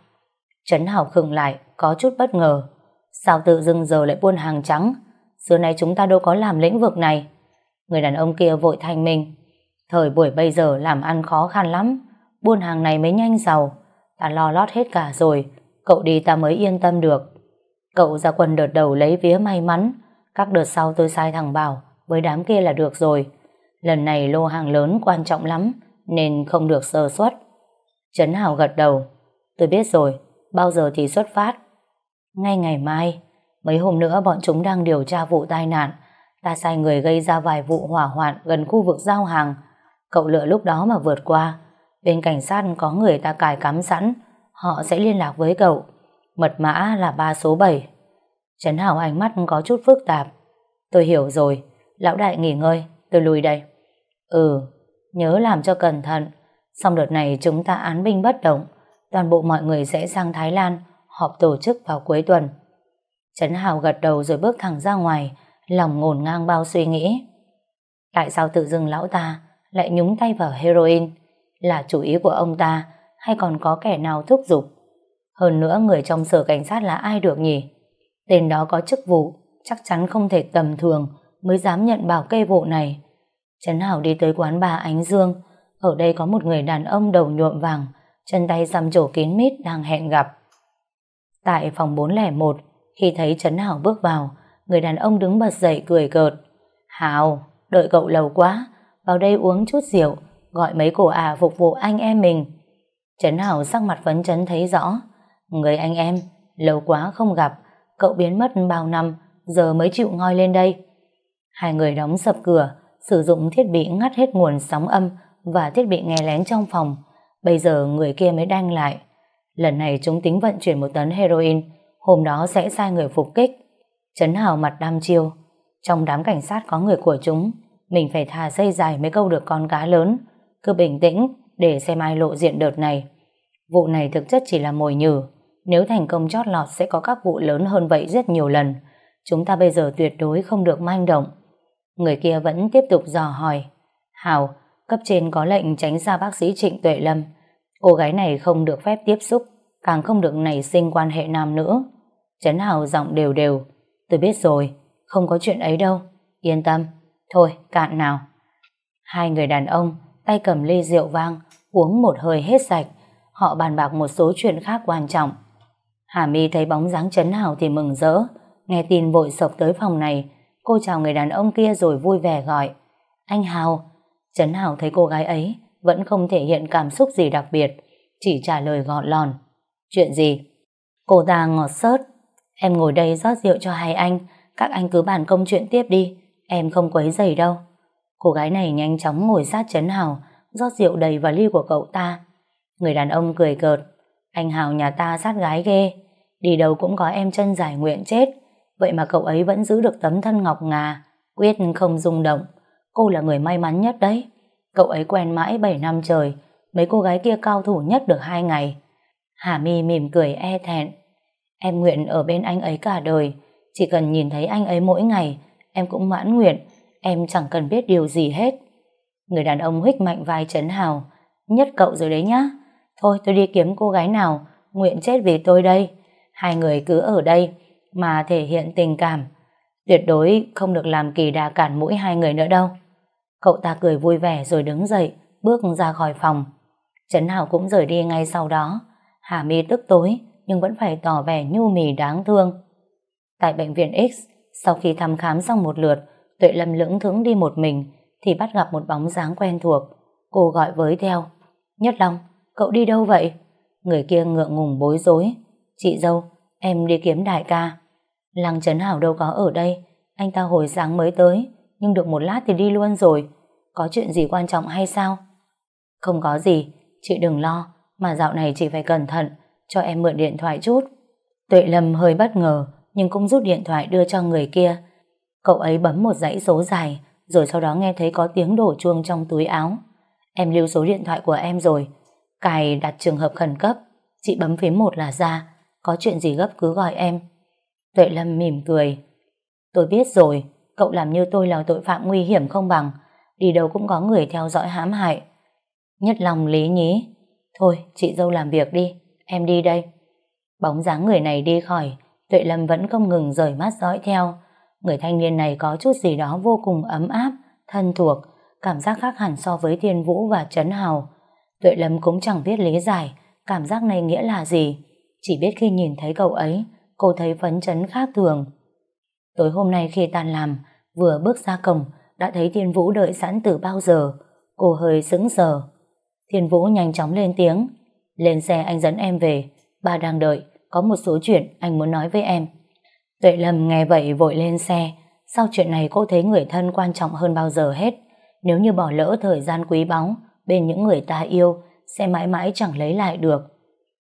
Trấn Hảo khừng lại, có chút bất ngờ. Sao tự dưng giờ lại buôn hàng trắng? Xưa nay chúng ta đâu có làm lĩnh vực này. Người đàn ông kia vội thanh minh. Thời buổi bây giờ làm ăn khó khăn lắm. Buôn hàng này mới nhanh giàu. Ta lo lót hết cả rồi. Cậu đi ta mới yên tâm được. Cậu ra quần đợt đầu lấy vía may mắn. Các đợt sau tôi sai thằng Bảo. Với đám kia là được rồi. Lần này lô hàng lớn quan trọng lắm. Nên không được sơ suất. Trấn Hảo gật đầu. Tôi biết rồi. Bao giờ thì xuất phát? Ngay ngày mai. Mấy hôm nữa bọn chúng đang điều tra vụ tai nạn. Ta sai người gây ra vài vụ hỏa hoạn gần khu vực giao hàng. Cậu lựa lúc đó mà vượt qua. Bên cảnh sát có người ta cài cắm sẵn. Họ sẽ liên lạc với cậu. Mật mã là ba số 7. Trấn Hảo ánh mắt có chút phức tạp. Tôi hiểu rồi. Lão đại nghỉ ngơi. Tôi lùi đây. Ừ, nhớ làm cho cẩn thận. Xong đợt này chúng ta án binh bất động. Toàn bộ mọi người sẽ sang Thái Lan họp tổ chức vào cuối tuần. Trấn Hào gật đầu rồi bước thẳng ra ngoài, lòng ngổn ngang bao suy nghĩ. Tại sao tự dưng lão ta lại nhúng tay vào heroin? Là chủ ý của ông ta hay còn có kẻ nào thúc giục? Hơn nữa người trong sở cảnh sát là ai được nhỉ? Tên đó có chức vụ, chắc chắn không thể tầm thường mới dám nhận bảo kê vụ này. Trấn Hảo đi tới quán bà Ánh Dương, ở đây có một người đàn ông đầu nhuộm vàng, chân tay xăm trổ kín mít đang hẹn gặp. Tại phòng 401, khi thấy Trấn Hảo bước vào, người đàn ông đứng bật dậy cười cợt. Hảo, đợi cậu lâu quá, vào đây uống chút rượu, gọi mấy cổ à phục vụ anh em mình. Trấn Hảo sắc mặt phấn chấn thấy rõ. Người anh em, lâu quá không gặp, cậu biến mất bao năm, giờ mới chịu ngoi lên đây. Hai người đóng sập cửa, sử dụng thiết bị ngắt hết nguồn sóng âm và thiết bị nghe lén trong phòng. Bây giờ người kia mới đanh lại. Lần này chúng tính vận chuyển một tấn heroin, hôm đó sẽ sai người phục kích. Trấn Hào mặt đam chiêu. Trong đám cảnh sát có người của chúng, mình phải thả dây dài mới câu được con cá lớn. Cứ bình tĩnh để xem ai lộ diện đợt này. Vụ này thực chất chỉ là mồi nhử. Nếu thành công chót lọt sẽ có các vụ lớn hơn vậy rất nhiều lần. Chúng ta bây giờ tuyệt đối không được manh động. Người kia vẫn tiếp tục dò hỏi. Hào, cấp trên có lệnh tránh xa bác sĩ Trịnh Tuệ Lâm. Cô gái này không được phép tiếp xúc, càng không được nảy sinh quan hệ nam nữ. Trấn Hào giọng đều đều. Tôi biết rồi, không có chuyện ấy đâu. Yên tâm. Thôi, cạn nào. Hai người đàn ông, tay cầm ly rượu vang, uống một hơi hết sạch. Họ bàn bạc một số chuyện khác quan trọng. Hà My thấy bóng dáng Trấn Hào thì mừng rỡ. Nghe tin vội sộc tới phòng này. Cô chào người đàn ông kia rồi vui vẻ gọi. Anh Hào. Trấn Hào thấy cô gái ấy vẫn không thể hiện cảm xúc gì đặc biệt, chỉ trả lời gọn lòn. Chuyện gì? Cô ta ngọt sớt. Em ngồi đây rót rượu cho hai anh, các anh cứ bàn công chuyện tiếp đi, em không quấy rầy đâu. Cô gái này nhanh chóng ngồi sát chấn Hào, rót rượu đầy vào ly của cậu ta. Người đàn ông cười cợt, anh Hào nhà ta sát gái ghê, đi đâu cũng có em chân giải nguyện chết, vậy mà cậu ấy vẫn giữ được tấm thân ngọc ngà, quyết không rung động. Cô là người may mắn nhất đấy. Cậu ấy quen mãi 7 năm trời, mấy cô gái kia cao thủ nhất được 2 ngày. Hà My mỉm cười e thẹn. Em nguyện ở bên anh ấy cả đời, chỉ cần nhìn thấy anh ấy mỗi ngày, em cũng mãn nguyện, em chẳng cần biết điều gì hết. Người đàn ông hích mạnh vai Trấn Hào, nhất cậu rồi đấy nhá. Thôi tôi đi kiếm cô gái nào, nguyện chết vì tôi đây. Hai người cứ ở đây, mà thể hiện tình cảm. Tuyệt đối không được làm kỳ đà cản mũi hai người nữa đâu. Cậu ta cười vui vẻ rồi đứng dậy, bước ra khỏi phòng. Trấn Hảo cũng rời đi ngay sau đó. Hà mi tức tối, nhưng vẫn phải tỏ vẻ nhu mì đáng thương. Tại bệnh viện X, sau khi thăm khám xong một lượt, Tuệ Lâm lưỡng thững đi một mình, thì bắt gặp một bóng dáng quen thuộc. Cô gọi với theo. Nhất Long, cậu đi đâu vậy? Người kia ngượng ngùng bối rối. Chị dâu, em đi kiếm đại ca. Lăng Trấn Hảo đâu có ở đây. Anh ta hồi sáng mới tới, nhưng được một lát thì đi luôn rồi. Có chuyện gì quan trọng hay sao? Không có gì, chị đừng lo, mà dạo này chị phải cẩn thận, cho em mượn điện thoại chút. Tuệ Lâm hơi bất ngờ, nhưng cũng rút điện thoại đưa cho người kia. Cậu ấy bấm một dãy số dài, rồi sau đó nghe thấy có tiếng đổ chuông trong túi áo. Em lưu số điện thoại của em rồi, cài đặt trường hợp khẩn cấp, chị bấm phím một là ra, có chuyện gì gấp cứ gọi em. Tuệ Lâm mỉm cười. Tôi biết rồi, cậu làm như tôi là tội phạm nguy hiểm không bằng, đi đâu cũng có người theo dõi hãm hại. Nhất lòng lý nhí. Thôi, chị dâu làm việc đi, em đi đây. Bóng dáng người này đi khỏi, Tuệ Lâm vẫn không ngừng rời mắt dõi theo. Người thanh niên này có chút gì đó vô cùng ấm áp, thân thuộc, cảm giác khác hẳn so với Thiên Vũ và Trấn Hào. Tuệ Lâm cũng chẳng biết lý giải cảm giác này nghĩa là gì. Chỉ biết khi nhìn thấy cậu ấy, cô thấy phấn chấn khác thường. Tối hôm nay khi tan làm, vừa bước ra cổng, đã thấy Thiên Vũ đợi sẵn từ bao giờ. Cô hơi sững sờ. Thiên Vũ nhanh chóng lên tiếng. Lên xe anh dẫn em về. Ba đang đợi, có một số chuyện anh muốn nói với em. Tuệ Lâm nghe vậy vội lên xe. Sau chuyện này cô thấy người thân quan trọng hơn bao giờ hết. Nếu như bỏ lỡ thời gian quý báu bên những người ta yêu sẽ mãi mãi chẳng lấy lại được.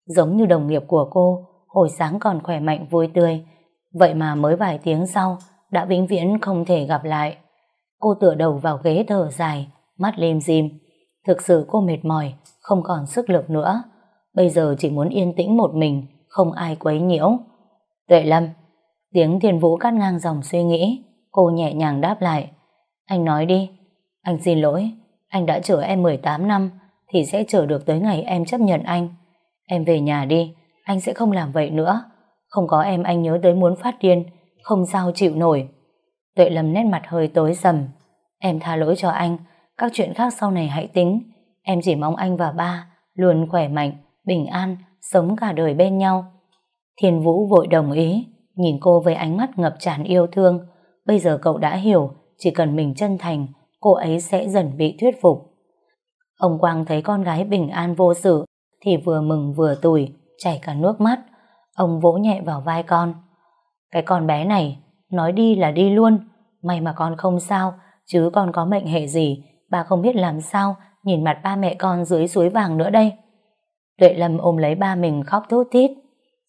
Giống như đồng nghiệp của cô, hồi sáng còn khỏe mạnh vui tươi. Vậy mà mới vài tiếng sau đã vĩnh viễn không thể gặp lại. Cô tựa đầu vào ghế thở dài, mắt lim dim. Thực sự cô mệt mỏi, không còn sức lực nữa. Bây giờ chỉ muốn yên tĩnh một mình, không ai quấy nhiễu. Tuệ Lâm, tiếng thiên vũ cắt ngang dòng suy nghĩ, cô nhẹ nhàng đáp lại. Anh nói đi, anh xin lỗi, anh đã chờ em 18 năm, thì sẽ chờ được tới ngày em chấp nhận anh. Em về nhà đi, anh sẽ không làm vậy nữa. Không có em anh nhớ tới muốn phát điên, không sao chịu nổi. Tuệ Lâm nét mặt hơi tối sầm. Em tha lỗi cho anh, các chuyện khác sau này hãy tính. Em chỉ mong anh và ba luôn khỏe mạnh, bình an, sống cả đời bên nhau. Thiên Vũ vội đồng ý, nhìn cô với ánh mắt ngập tràn yêu thương. Bây giờ cậu đã hiểu, chỉ cần mình chân thành, cô ấy sẽ dần bị thuyết phục. Ông Quang thấy con gái bình an vô sự, thì vừa mừng vừa tủi, chảy cả nước mắt. Ông vỗ nhẹ vào vai con. Cái con bé này, nói đi là đi luôn. May mà con không sao, chứ con có mệnh hệ gì, bà không biết làm sao nhìn mặt ba mẹ con dưới suối vàng nữa đây. Tuệ Lâm ôm lấy ba mình khóc thốt thít.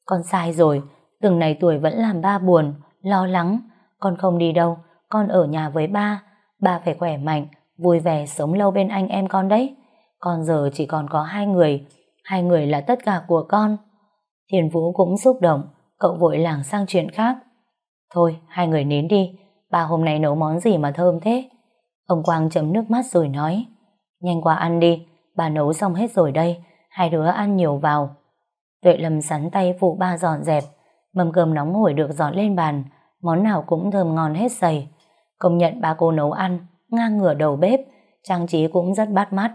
Con sai rồi, từng này tuổi vẫn làm ba buồn, lo lắng. Con không đi đâu, con ở nhà với ba. Ba phải khỏe mạnh, vui vẻ sống lâu bên anh em con đấy. Con giờ chỉ còn có hai người, hai người là tất cả của con. Thiền Vũ cũng xúc động, cậu vội lảng sang chuyện khác. Thôi, hai người nín đi, bà hôm nay nấu món gì mà thơm thế? Ông Quang chấm nước mắt rồi nói, nhanh qua ăn đi, bà nấu xong hết rồi đây, hai đứa ăn nhiều vào. Tuệ Lâm sắn tay phụ ba dọn dẹp, mâm cơm nóng hổi được dọn lên bàn, món nào cũng thơm ngon hết sầy. Công nhận ba cô nấu ăn, ngang ngửa đầu bếp, trang trí cũng rất bắt mắt.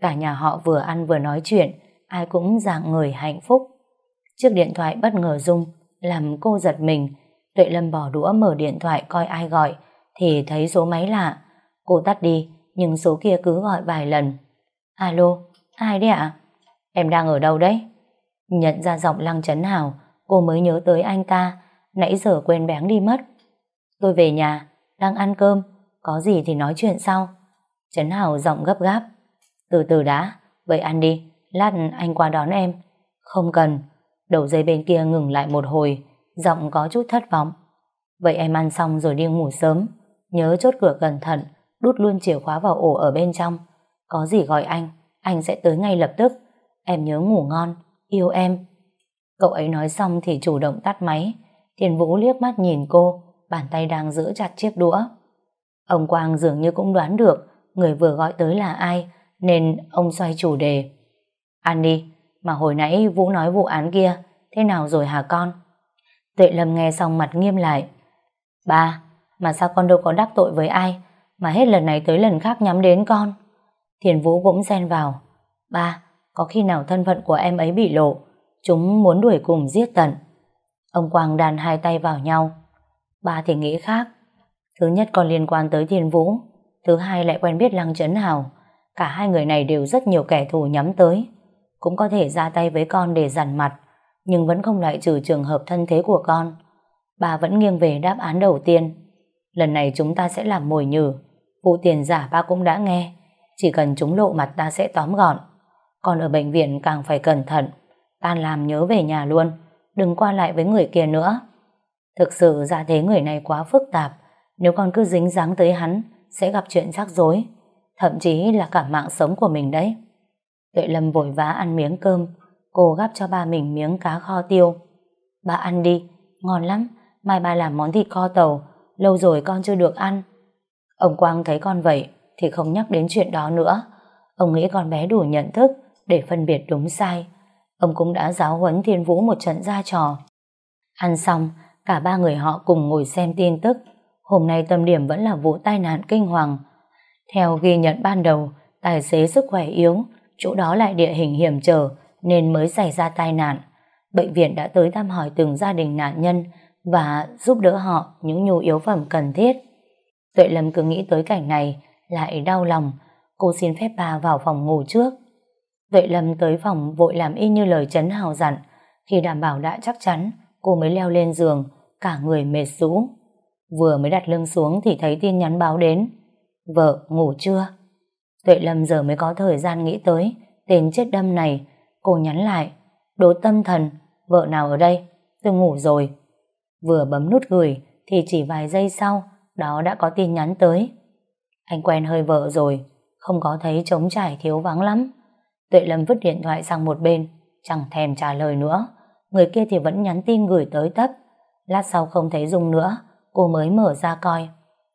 Cả nhà họ vừa ăn vừa nói chuyện, ai cũng dạng người hạnh phúc. Chiếc điện thoại bất ngờ rung, làm cô giật mình. Tuệ Lâm bỏ đũa mở điện thoại coi ai gọi, thì thấy số máy lạ. Cô tắt đi, nhưng số kia cứ gọi vài lần. Alo, ai đấy ạ? Em đang ở đâu đấy? Nhận ra giọng Lăng Trấn Hào, cô mới nhớ tới anh ta, nãy giờ quên bén đi mất. Tôi về nhà, đang ăn cơm, có gì thì nói chuyện sau. Trấn Hào giọng gấp gáp. Từ từ đã, vậy ăn đi, lát anh qua đón em. Không cần, đầu dây bên kia ngừng lại một hồi, giọng có chút thất vọng. Vậy em ăn xong rồi đi ngủ sớm, nhớ chốt cửa cẩn thận, đút luôn chìa khóa vào ổ ở bên trong. Có gì gọi anh, anh sẽ tới ngay lập tức. Em nhớ ngủ ngon, yêu em. Cậu ấy nói xong thì chủ động tắt máy. Thiền Vũ liếc mắt nhìn cô, bàn tay đang giữ chặt chiếc đũa. Ông Quang dường như cũng đoán được người vừa gọi tới là ai, nên ông xoay chủ đề. Ăn đi, mà hồi nãy Vũ nói vụ án kia, thế nào rồi hả con? Tuệ Lâm nghe xong mặt nghiêm lại. Ba, mà sao con đâu có đắc tội với ai, mà hết lần này tới lần khác nhắm đến con? Thiền Vũ cũng xen vào. Ba, có khi nào thân phận của em ấy bị lộ, chúng muốn đuổi cùng giết tận. Ông Quang đàn hai tay vào nhau. Ba thì nghĩ khác. Thứ nhất còn liên quan tới Thiên Vũ, Thứ hai lại quen biết Lăng Trấn Hào. Cả hai người này đều rất nhiều kẻ thù nhắm tới. Cũng có thể ra tay với con để dằn mặt, nhưng vẫn không loại trừ trường hợp thân thế của con. Bà vẫn nghiêng về đáp án đầu tiên. Lần này chúng ta sẽ làm mồi nhử. Vụ tiền giả ba cũng đã nghe. Chỉ cần chúng lộ mặt ta sẽ tóm gọn. Còn ở bệnh viện càng phải cẩn thận. Tan làm nhớ về nhà luôn. Đừng qua lại với người kia nữa. Thực sự ra thế người này quá phức tạp. Nếu con cứ dính dáng tới hắn, sẽ gặp chuyện rắc rối. Thậm chí là cả mạng sống của mình đấy. Tuệ Lâm vội vã ăn miếng cơm. Cô gắp cho ba mình miếng cá kho tiêu. Ba ăn đi, ngon lắm. Mai ba làm món thịt kho tàu. Lâu rồi con chưa được ăn. Ông Quang thấy con vậy thì không nhắc đến chuyện đó nữa. Ông nghĩ con bé đủ nhận thức để phân biệt đúng sai. Ông cũng đã giáo huấn Thiên Vũ một trận ra trò. Ăn xong, cả ba người họ cùng ngồi xem tin tức. Hôm nay tâm điểm vẫn là vụ tai nạn kinh hoàng. Theo ghi nhận ban đầu, tài xế sức khỏe yếu, chỗ đó lại địa hình hiểm trở nên mới xảy ra tai nạn. Bệnh viện đã tới thăm hỏi từng gia đình nạn nhân và giúp đỡ họ những nhu yếu phẩm cần thiết. Tuệ Lâm cứ nghĩ tới cảnh này lại đau lòng. Cô xin phép bà vào phòng ngủ trước. Tuệ Lâm tới phòng vội làm y như lời chấn Hào dặn. Khi đảm bảo đã chắc chắn, cô mới leo lên giường, cả người mệt rũ. Vừa mới đặt lưng xuống thì thấy tin nhắn báo đến. Vợ, ngủ chưa? Tuệ Lâm giờ mới có thời gian nghĩ tới tên chết đâm này. Cô nhắn lại. Đố tâm thần, vợ nào ở đây? Tôi ngủ rồi. Vừa bấm nút gửi thì chỉ vài giây sau đó đã có tin nhắn tới. Anh quen hơi vợ rồi, không có thấy trống trải thiếu vắng lắm. Tuệ Lâm vứt điện thoại sang một bên, chẳng thèm trả lời nữa. Người kia thì vẫn nhắn tin gửi tới tấp. Lát sau không thấy Dung nữa, cô mới mở ra coi.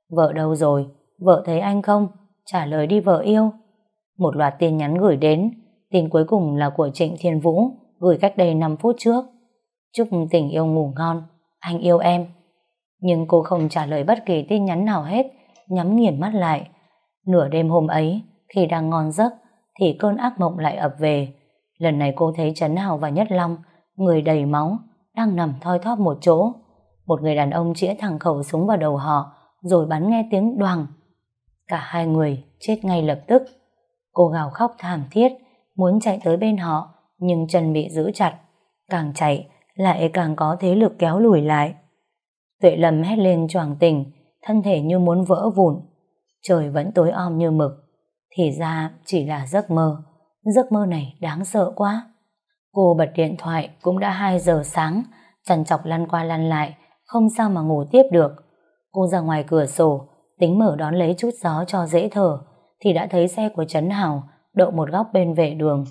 Vợ đâu rồi? Vợ thấy anh không? Trả lời đi vợ yêu. Một loạt tin nhắn gửi đến, tin cuối cùng là của Trịnh Thiên Vũ, gửi cách đây 5 phút trước. Chúc tình yêu ngủ ngon, anh yêu em. Nhưng cô không trả lời bất kỳ tin nhắn nào hết, nhắm nghiền mắt lại. Nửa đêm hôm ấy, khi đang ngon giấc, thì cơn ác mộng lại ập về. Lần này cô thấy Trấn Hào và Nhất Long, người đầy máu, đang nằm thoi thóp một chỗ. Một người đàn ông chĩa thẳng khẩu súng vào đầu họ, rồi bắn nghe tiếng đoàng. Cả hai người chết ngay lập tức. Cô gào khóc thảm thiết, muốn chạy tới bên họ, nhưng chân bị giữ chặt. Càng chạy, lại càng có thế lực kéo lùi lại. Tuệ Lâm hét lên choàng tỉnh, thân thể như muốn vỡ vụn. Trời vẫn tối om như mực. Thì ra chỉ là giấc mơ. Giấc mơ này đáng sợ quá. Cô bật điện thoại cũng đã 2 giờ sáng, chằn chọc lăn qua lăn lại, không sao mà ngủ tiếp được. Cô ra ngoài cửa sổ, tính mở đón lấy chút gió cho dễ thở, thì đã thấy xe của Trấn Hào đậu một góc bên vệ đường.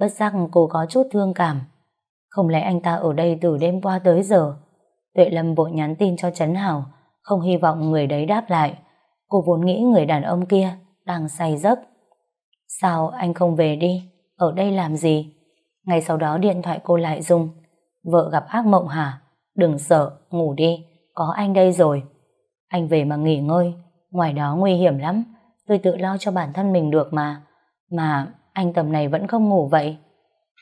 Bất giác cô có chút thương cảm. Không lẽ anh ta ở đây từ đêm qua tới giờ? Tuệ Lâm vội nhắn tin cho Trấn Hào, không hy vọng người đấy đáp lại. Cô vốn nghĩ người đàn ông kia đang say giấc. Sao anh không về đi? Ở đây làm gì? Ngay sau đó điện thoại cô lại rung. Vợ gặp ác mộng hả? Đừng sợ, ngủ đi, có anh đây rồi. Anh về mà nghỉ ngơi, ngoài đó nguy hiểm lắm. Tôi tự lo cho bản thân mình được mà. Mà anh tầm này vẫn không ngủ vậy.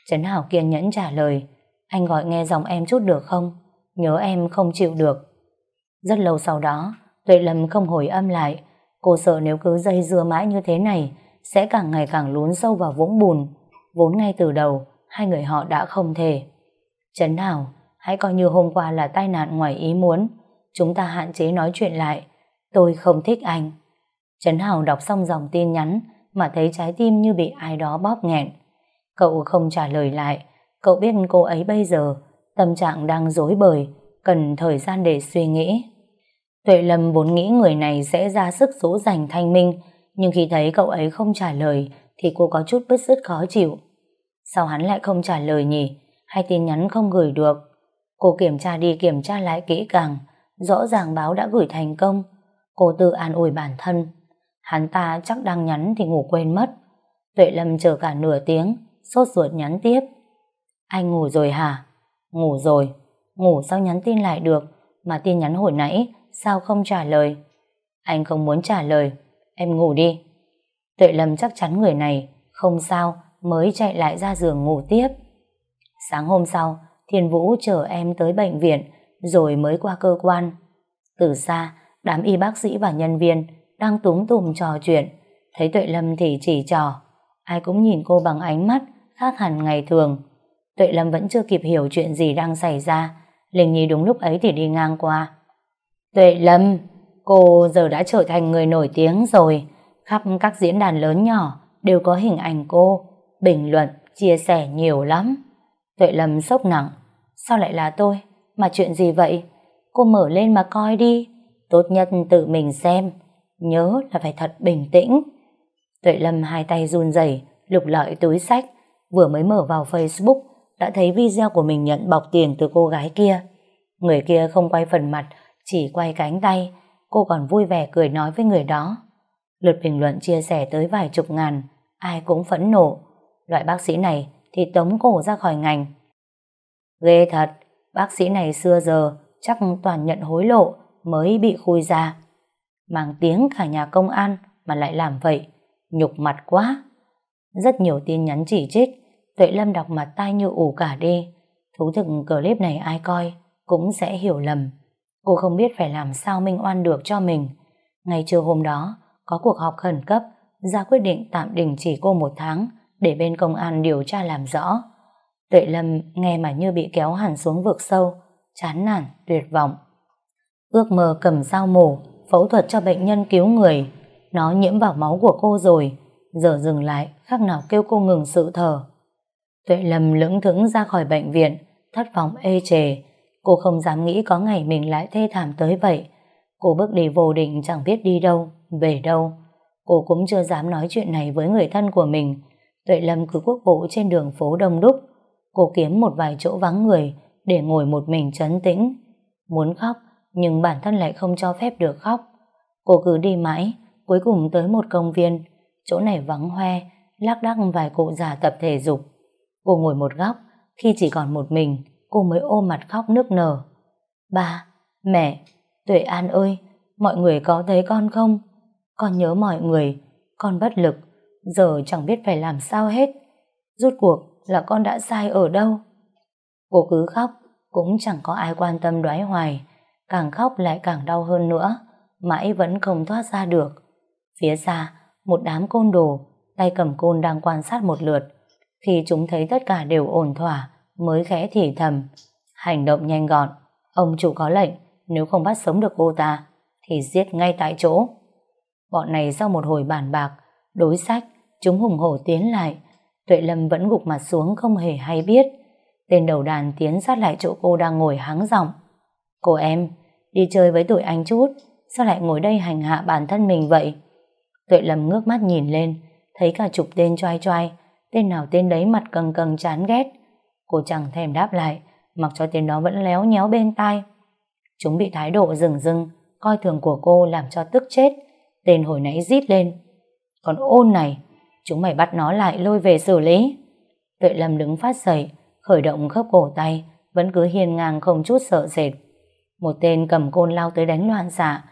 Trấn Hảo kiên nhẫn trả lời. Anh gọi nghe giọng em chút được không? Nhớ em không chịu được. Rất lâu sau đó, Tuệ Lâm không hồi âm lại. Cô sợ nếu cứ dây dưa mãi như thế này, sẽ càng ngày càng lún sâu vào vũng bùn. Vốn ngay từ đầu, hai người họ đã không thể. Trấn Hảo, hãy coi như hôm qua là tai nạn ngoài ý muốn. Chúng ta hạn chế nói chuyện lại. Tôi không thích anh. Trấn Hảo đọc xong dòng tin nhắn mà thấy trái tim như bị ai đó bóp nghẹn. Cậu không trả lời lại. Cậu biết cô ấy bây giờ tâm trạng đang dối bời, cần thời gian để suy nghĩ. Tuệ Lâm vốn nghĩ người này sẽ ra sức dỗ dành thanh minh, nhưng khi thấy cậu ấy không trả lời thì cô có chút bứt rứt khó chịu. Sao hắn lại không trả lời nhỉ? Hay tin nhắn không gửi được? Cô kiểm tra đi kiểm tra lại kỹ càng, rõ ràng báo đã gửi thành công. Cô tự an ủi bản thân. Hắn ta chắc đang nhắn thì ngủ quên mất. Tuệ Lâm chờ cả nửa tiếng, sốt ruột nhắn tiếp. Anh ngủ rồi hả? Ngủ rồi. Ngủ sao nhắn tin lại được, mà tin nhắn hồi nãy sao không trả lời? Anh không muốn trả lời, em ngủ đi. Tuệ Lâm chắc chắn người này không sao mới chạy lại ra giường ngủ tiếp. Sáng hôm sau, Thiên Vũ chở em tới bệnh viện rồi mới qua cơ quan. Từ xa, đám y bác sĩ và nhân viên đang túm tùm trò chuyện. Thấy Tuệ Lâm thì chỉ trò. Ai cũng nhìn cô bằng ánh mắt khác hẳn ngày thường. Tuệ Lâm vẫn chưa kịp hiểu chuyện gì đang xảy ra. Linh Nhi đúng lúc ấy thì đi ngang qua. Tuệ Lâm, cô giờ đã trở thành người nổi tiếng rồi. Khắp các diễn đàn lớn nhỏ đều có hình ảnh cô. Bình luận, chia sẻ nhiều lắm. Tuệ Lâm sốc nặng. Sao lại là tôi? Mà chuyện gì vậy? Cô mở lên mà coi đi. Tốt nhất tự mình xem. Nhớ là phải thật bình tĩnh. Tuệ Lâm hai tay run rẩy lục lọi túi sách. Vừa mới mở vào Facebook đã thấy video của mình nhận bọc tiền từ cô gái kia. Người kia không quay phần mặt, chỉ quay cánh tay. Cô còn vui vẻ cười nói với người đó. Lượt bình luận chia sẻ tới vài chục ngàn, ai cũng phẫn nộ. Loại bác sĩ này thì tống cổ ra khỏi ngành. Ghê thật, bác sĩ này xưa giờ chắc toàn nhận hối lộ mới bị khui ra. Mang tiếng cả nhà công an mà lại làm vậy, nhục mặt quá. Rất nhiều tin nhắn chỉ trích, Tuệ Lâm đọc mặt tai như ủ cả đi. Thú thực clip này ai coi cũng sẽ hiểu lầm. Cô không biết phải làm sao minh oan được cho mình. ngày trưa hôm đó, có cuộc họp khẩn cấp, ra quyết định tạm đình chỉ cô một tháng để bên công an điều tra làm rõ. Tuệ Lâm nghe mà như bị kéo hẳn xuống vực sâu, chán nản, tuyệt vọng. Ước mơ cầm dao mổ, phẫu thuật cho bệnh nhân cứu người. Nó nhiễm vào máu của cô rồi, giờ dừng lại, khác nào kêu cô ngừng sự thở. Tuệ Lâm lững thững ra khỏi bệnh viện, thất vọng ê chề. Cô không dám nghĩ có ngày mình lại thê thảm tới vậy. Cô bước đi vô định chẳng biết đi đâu, về đâu. Cô cũng chưa dám nói chuyện này với người thân của mình. Tuệ Lâm cứ quốc bộ trên đường phố đông đúc. Cô kiếm một vài chỗ vắng người để ngồi một mình trấn tĩnh. Muốn khóc, nhưng bản thân lại không cho phép được khóc. Cô cứ đi mãi, cuối cùng tới một công viên. Chỗ này vắng hoe, lác đác vài cụ già tập thể dục. Cô ngồi một góc, khi chỉ còn một mình, cô mới ôm mặt khóc nước nở. Ba, mẹ, Tuệ An ơi, mọi người có thấy con không? Con nhớ mọi người, con bất lực, giờ chẳng biết phải làm sao hết. Rốt cuộc là con đã sai ở đâu? Cô cứ khóc, cũng chẳng có ai quan tâm đoái hoài, càng khóc lại càng đau hơn nữa, mãi vẫn không thoát ra được. Phía xa, một đám côn đồ, tay cầm côn đang quan sát một lượt, khi chúng thấy tất cả đều ổn thỏa, mới khẽ thì thầm. Hành động nhanh gọn, ông chủ có lệnh, nếu không bắt sống được cô ta, thì giết ngay tại chỗ. Bọn này sau một hồi bàn bạc, đối sách, chúng hùng hổ tiến lại. Tuệ Lâm vẫn gục mặt xuống không hề hay biết. Tên đầu đàn tiến sát lại chỗ cô đang ngồi hắng giọng. Cô em, đi chơi với tụi anh chút, sao lại ngồi đây hành hạ bản thân mình vậy? Tuệ Lâm ngước mắt nhìn lên, thấy cả chục tên choai choai, tên nào tên đấy mặt cần cần chán ghét. Cô chẳng thèm đáp lại, mặc cho tên đó vẫn léo nhéo bên tai. Chúng bị thái độ rừng rưng, coi thường của cô làm cho tức chết. Tên hồi nãy rít lên. Còn ôn này, chúng mày bắt nó lại lôi về xử lý. Tuệ Lâm đứng phát dậy, khởi động khớp cổ tay, vẫn cứ hiền ngang không chút sợ sệt. Một tên cầm côn lao tới đánh loạn xạ.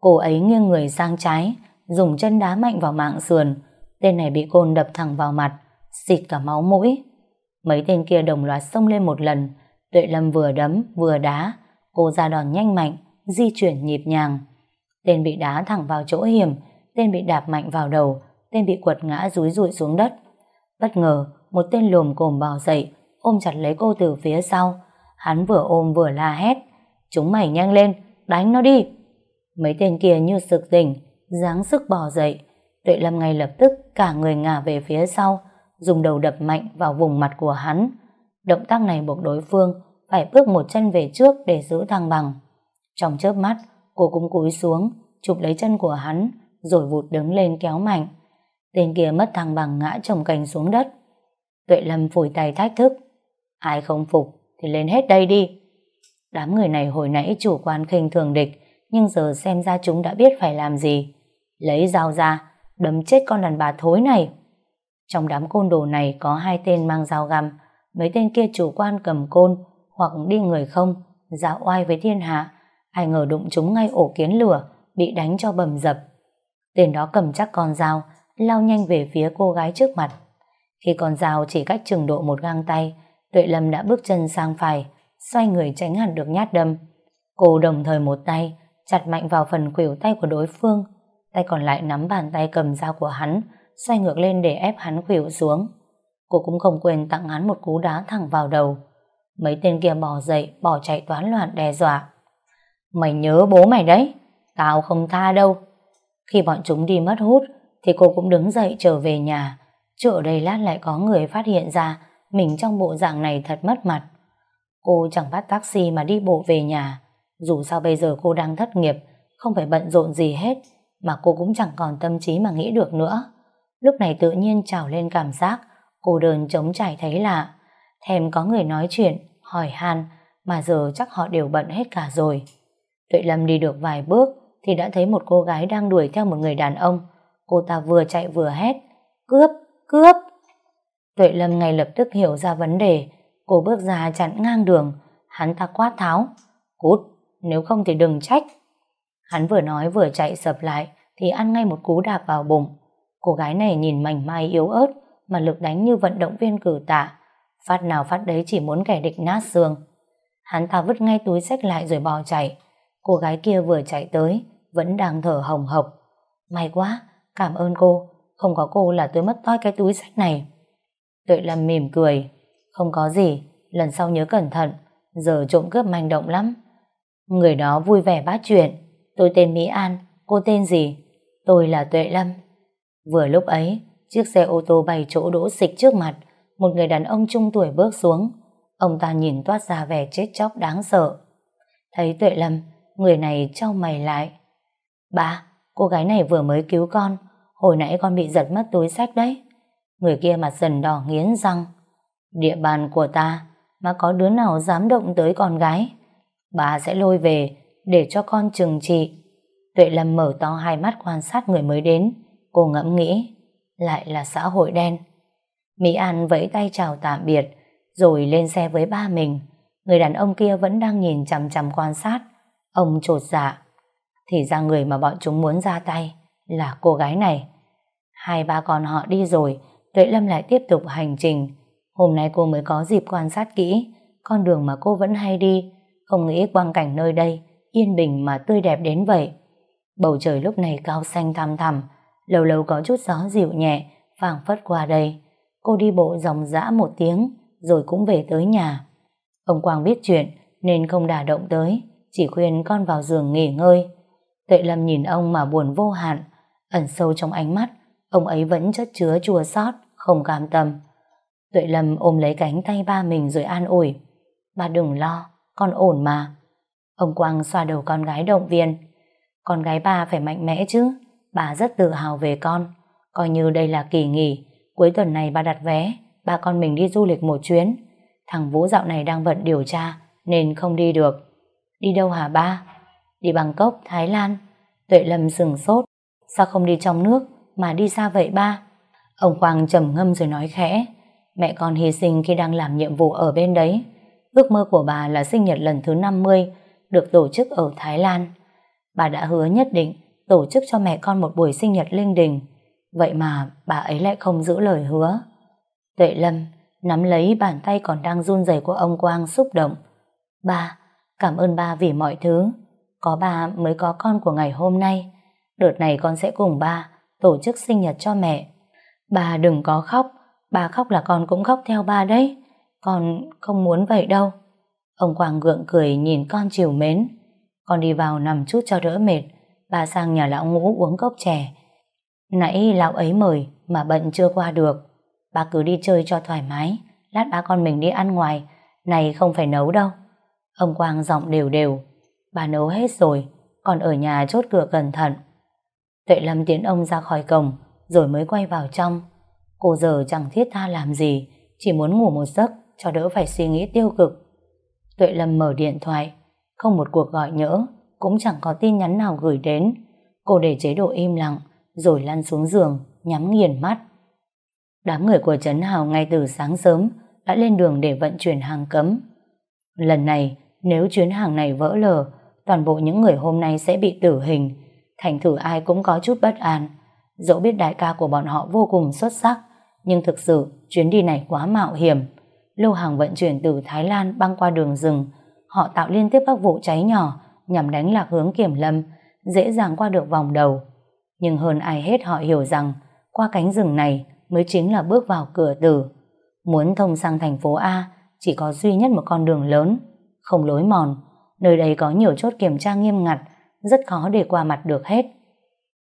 Cô ấy nghiêng người sang trái, dùng chân đá mạnh vào mạng sườn. Tên này bị côn đập thẳng vào mặt, xịt cả máu mũi. Mấy tên kia đồng loạt xông lên một lần, Tuệ Lâm vừa đấm vừa đá, cô ra đòn nhanh mạnh, di chuyển nhịp nhàng. Tên bị đá thẳng vào chỗ hiểm, tên bị đạp mạnh vào đầu, tên bị quật ngã rúi rụi xuống đất. Bất ngờ, một tên lùm cồm bò dậy, ôm chặt lấy cô từ phía sau. Hắn vừa ôm vừa la hét. Chúng mày nhanh lên, đánh nó đi. Mấy tên kia như sực tỉnh, dáng sức bò dậy. Tuệ Lâm ngay lập tức cả người ngả về phía sau, dùng đầu đập mạnh vào vùng mặt của hắn. Động tác này buộc đối phương phải bước một chân về trước để giữ thăng bằng. Trong chớp mắt, cô cũng cúi xuống, chụp lấy chân của hắn, rồi vụt đứng lên kéo mạnh. Tên kia mất thăng bằng ngã trồng cành xuống đất. Tuệ Lâm phủi tay thách thức. Ai không phục thì lên hết đây đi. Đám người này hồi nãy chủ quan khinh thường địch, nhưng giờ xem ra chúng đã biết phải làm gì. Lấy dao ra, đấm chết con đàn bà thối này. Trong đám côn đồ này có hai tên mang dao găm, mấy tên kia chủ quan cầm côn hoặc đi người không, dạo oai với thiên hạ. Ai ngờ đụng chúng ngay ổ kiến lửa, bị đánh cho bầm dập. Tên đó cầm chắc con dao, lao nhanh về phía cô gái trước mặt. Khi con dao chỉ cách chừng độ một gang tay, Tuệ Lâm đã bước chân sang phải, xoay người tránh hẳn được nhát đâm. Cô đồng thời một tay, chặt mạnh vào phần khuỷu tay của đối phương, tay còn lại nắm bàn tay cầm dao của hắn, xoay ngược lên để ép hắn khuỵu xuống. Cô cũng không quên tặng hắn một cú đá thẳng vào đầu. Mấy tên kia bỏ dậy, bỏ chạy toán loạn đe dọa. Mày nhớ bố mày đấy, tao không tha đâu. Khi bọn chúng đi mất hút, thì cô cũng đứng dậy trở về nhà. Chứ ở đây lát lại có người phát hiện ra mình trong bộ dạng này thật mất mặt. Cô chẳng bắt taxi mà đi bộ về nhà. Dù sao bây giờ cô đang thất nghiệp, không phải bận rộn gì hết, mà cô cũng chẳng còn tâm trí mà nghĩ được nữa. Lúc này tự nhiên trào lên cảm giác cô đơn chống trải thấy lạ. Thèm có người nói chuyện, hỏi han, mà giờ chắc họ đều bận hết cả rồi. Tuệ Lâm đi được vài bước thì đã thấy một cô gái đang đuổi theo một người đàn ông. Cô ta vừa chạy vừa hét, cướp, cướp. Tuệ Lâm ngay lập tức hiểu ra vấn đề, cô bước ra chặn ngang đường, hắn ta quát tháo, cút, nếu không thì đừng trách. Hắn vừa nói vừa chạy sập lại thì ăn ngay một cú đạp vào bụng. Cô gái này nhìn mảnh mai yếu ớt mà lực đánh như vận động viên cử tạ. Phát nào phát đấy chỉ muốn kẻ địch nát xương. Hắn ta vứt ngay túi sách lại rồi bò chạy. Cô gái kia vừa chạy tới vẫn đang thở hồng hộc. May quá, cảm ơn cô. Không có cô là tôi mất toi cái túi sách này. Tuệ Lâm mỉm cười. Không có gì, lần sau nhớ cẩn thận. Giờ trộm cướp manh động lắm. Người đó vui vẻ bát chuyện. Tôi tên Mỹ An, cô tên gì? Tôi là Tuệ Lâm. Vừa lúc ấy, chiếc xe ô tô bay chỗ đỗ xịch trước mặt, một người đàn ông trung tuổi bước xuống. Ông ta nhìn toát ra vẻ chết chóc đáng sợ. Thấy Tuệ Lâm, người này trao mày lại. Ba, cô gái này vừa mới cứu con, hồi nãy con bị giật mất túi sách đấy. Người kia mặt dần đỏ nghiến răng. Địa bàn của ta, mà có đứa nào dám động tới con gái. Bà sẽ lôi về, để cho con trừng trị. Tuệ Lâm mở to hai mắt quan sát người mới đến. Cô ngẫm nghĩ, lại là xã hội đen. Mỹ An vẫy tay chào tạm biệt, rồi lên xe với ba mình. Người đàn ông kia vẫn đang nhìn chằm chằm quan sát. Ông trột dạ. Thì ra người mà bọn chúng muốn ra tay là cô gái này. Hai ba con họ đi rồi, Tuệ Lâm lại tiếp tục hành trình. Hôm nay cô mới có dịp quan sát kỹ con đường mà cô vẫn hay đi, không nghĩ quang cảnh nơi đây yên bình mà tươi đẹp đến vậy. Bầu trời lúc này cao xanh thăm thẳm, lâu lâu có chút gió dịu nhẹ, phảng phất qua đây. Cô đi bộ dòng dã một tiếng, rồi cũng về tới nhà. Ông Quang biết chuyện, nên không đả động tới, chỉ khuyên con vào giường nghỉ ngơi. Tuệ Lâm nhìn ông mà buồn vô hạn, ẩn sâu trong ánh mắt, ông ấy vẫn chất chứa chua xót, không cam tâm. Tuệ Lâm ôm lấy cánh tay ba mình rồi an ủi. Ba đừng lo, con ổn mà. Ông Quang xoa đầu con gái động viên. Con gái ba phải mạnh mẽ chứ. Bà rất tự hào về con. Coi như đây là kỳ nghỉ. Cuối tuần này ba đặt vé. Ba con mình đi du lịch một chuyến. Thằng Vũ dạo này đang bận điều tra nên không đi được. Đi đâu hả ba? Đi Bangkok, Thái Lan. Tuệ Lâm sừng sốt. Sao không đi trong nước mà đi xa vậy ba? Ông Quang trầm ngâm rồi nói khẽ. Mẹ con hy sinh khi đang làm nhiệm vụ ở bên đấy. Ước mơ của bà là sinh nhật lần thứ 50 được tổ chức ở Thái Lan. Bà đã hứa nhất định tổ chức cho mẹ con một buổi sinh nhật linh đình. Vậy mà bà ấy lại không giữ lời hứa. Tuệ Lâm nắm lấy bàn tay còn đang run rẩy của ông Quang xúc động. Ba, cảm ơn ba vì mọi thứ. Có ba mới có con của ngày hôm nay. Đợt này con sẽ cùng ba tổ chức sinh nhật cho mẹ. bà đừng có khóc, bà khóc là con cũng khóc theo ba đấy. Con không muốn vậy đâu. Ông Quang gượng cười nhìn con chiều mến. Con đi vào nằm chút cho đỡ mệt. Bà sang nhà lão ngũ uống cốc chè. Nãy lão ấy mời mà bận chưa qua được. Bà cứ đi chơi cho thoải mái. Lát ba con mình đi ăn ngoài. Này không phải nấu đâu. Ông Quang giọng đều đều. Bà nấu hết rồi. Còn ở nhà chốt cửa cẩn thận. Tuệ Lâm tiến ông ra khỏi cổng rồi mới quay vào trong. Cô giờ chẳng thiết tha làm gì. Chỉ muốn ngủ một giấc cho đỡ phải suy nghĩ tiêu cực. Tuệ Lâm mở điện thoại, không một cuộc gọi nhỡ, cũng chẳng có tin nhắn nào gửi đến. Cô để chế độ im lặng, rồi lăn xuống giường, nhắm nghiền mắt. Đám người của Trấn Hào ngay từ sáng sớm đã lên đường để vận chuyển hàng cấm. Lần này, nếu chuyến hàng này vỡ lở, toàn bộ những người hôm nay sẽ bị tử hình. Thành thử ai cũng có chút bất an. Dẫu biết đại ca của bọn họ vô cùng xuất sắc, nhưng thực sự chuyến đi này quá mạo hiểm lô hàng vận chuyển từ Thái Lan băng qua đường rừng. Họ tạo liên tiếp các vụ cháy nhỏ nhằm đánh lạc hướng kiểm lâm, dễ dàng qua được vòng đầu. Nhưng hơn ai hết họ hiểu rằng qua cánh rừng này mới chính là bước vào cửa tử. Muốn thông sang thành phố A chỉ có duy nhất một con đường lớn, không lối mòn. Nơi đây có nhiều chốt kiểm tra nghiêm ngặt, rất khó để qua mặt được hết.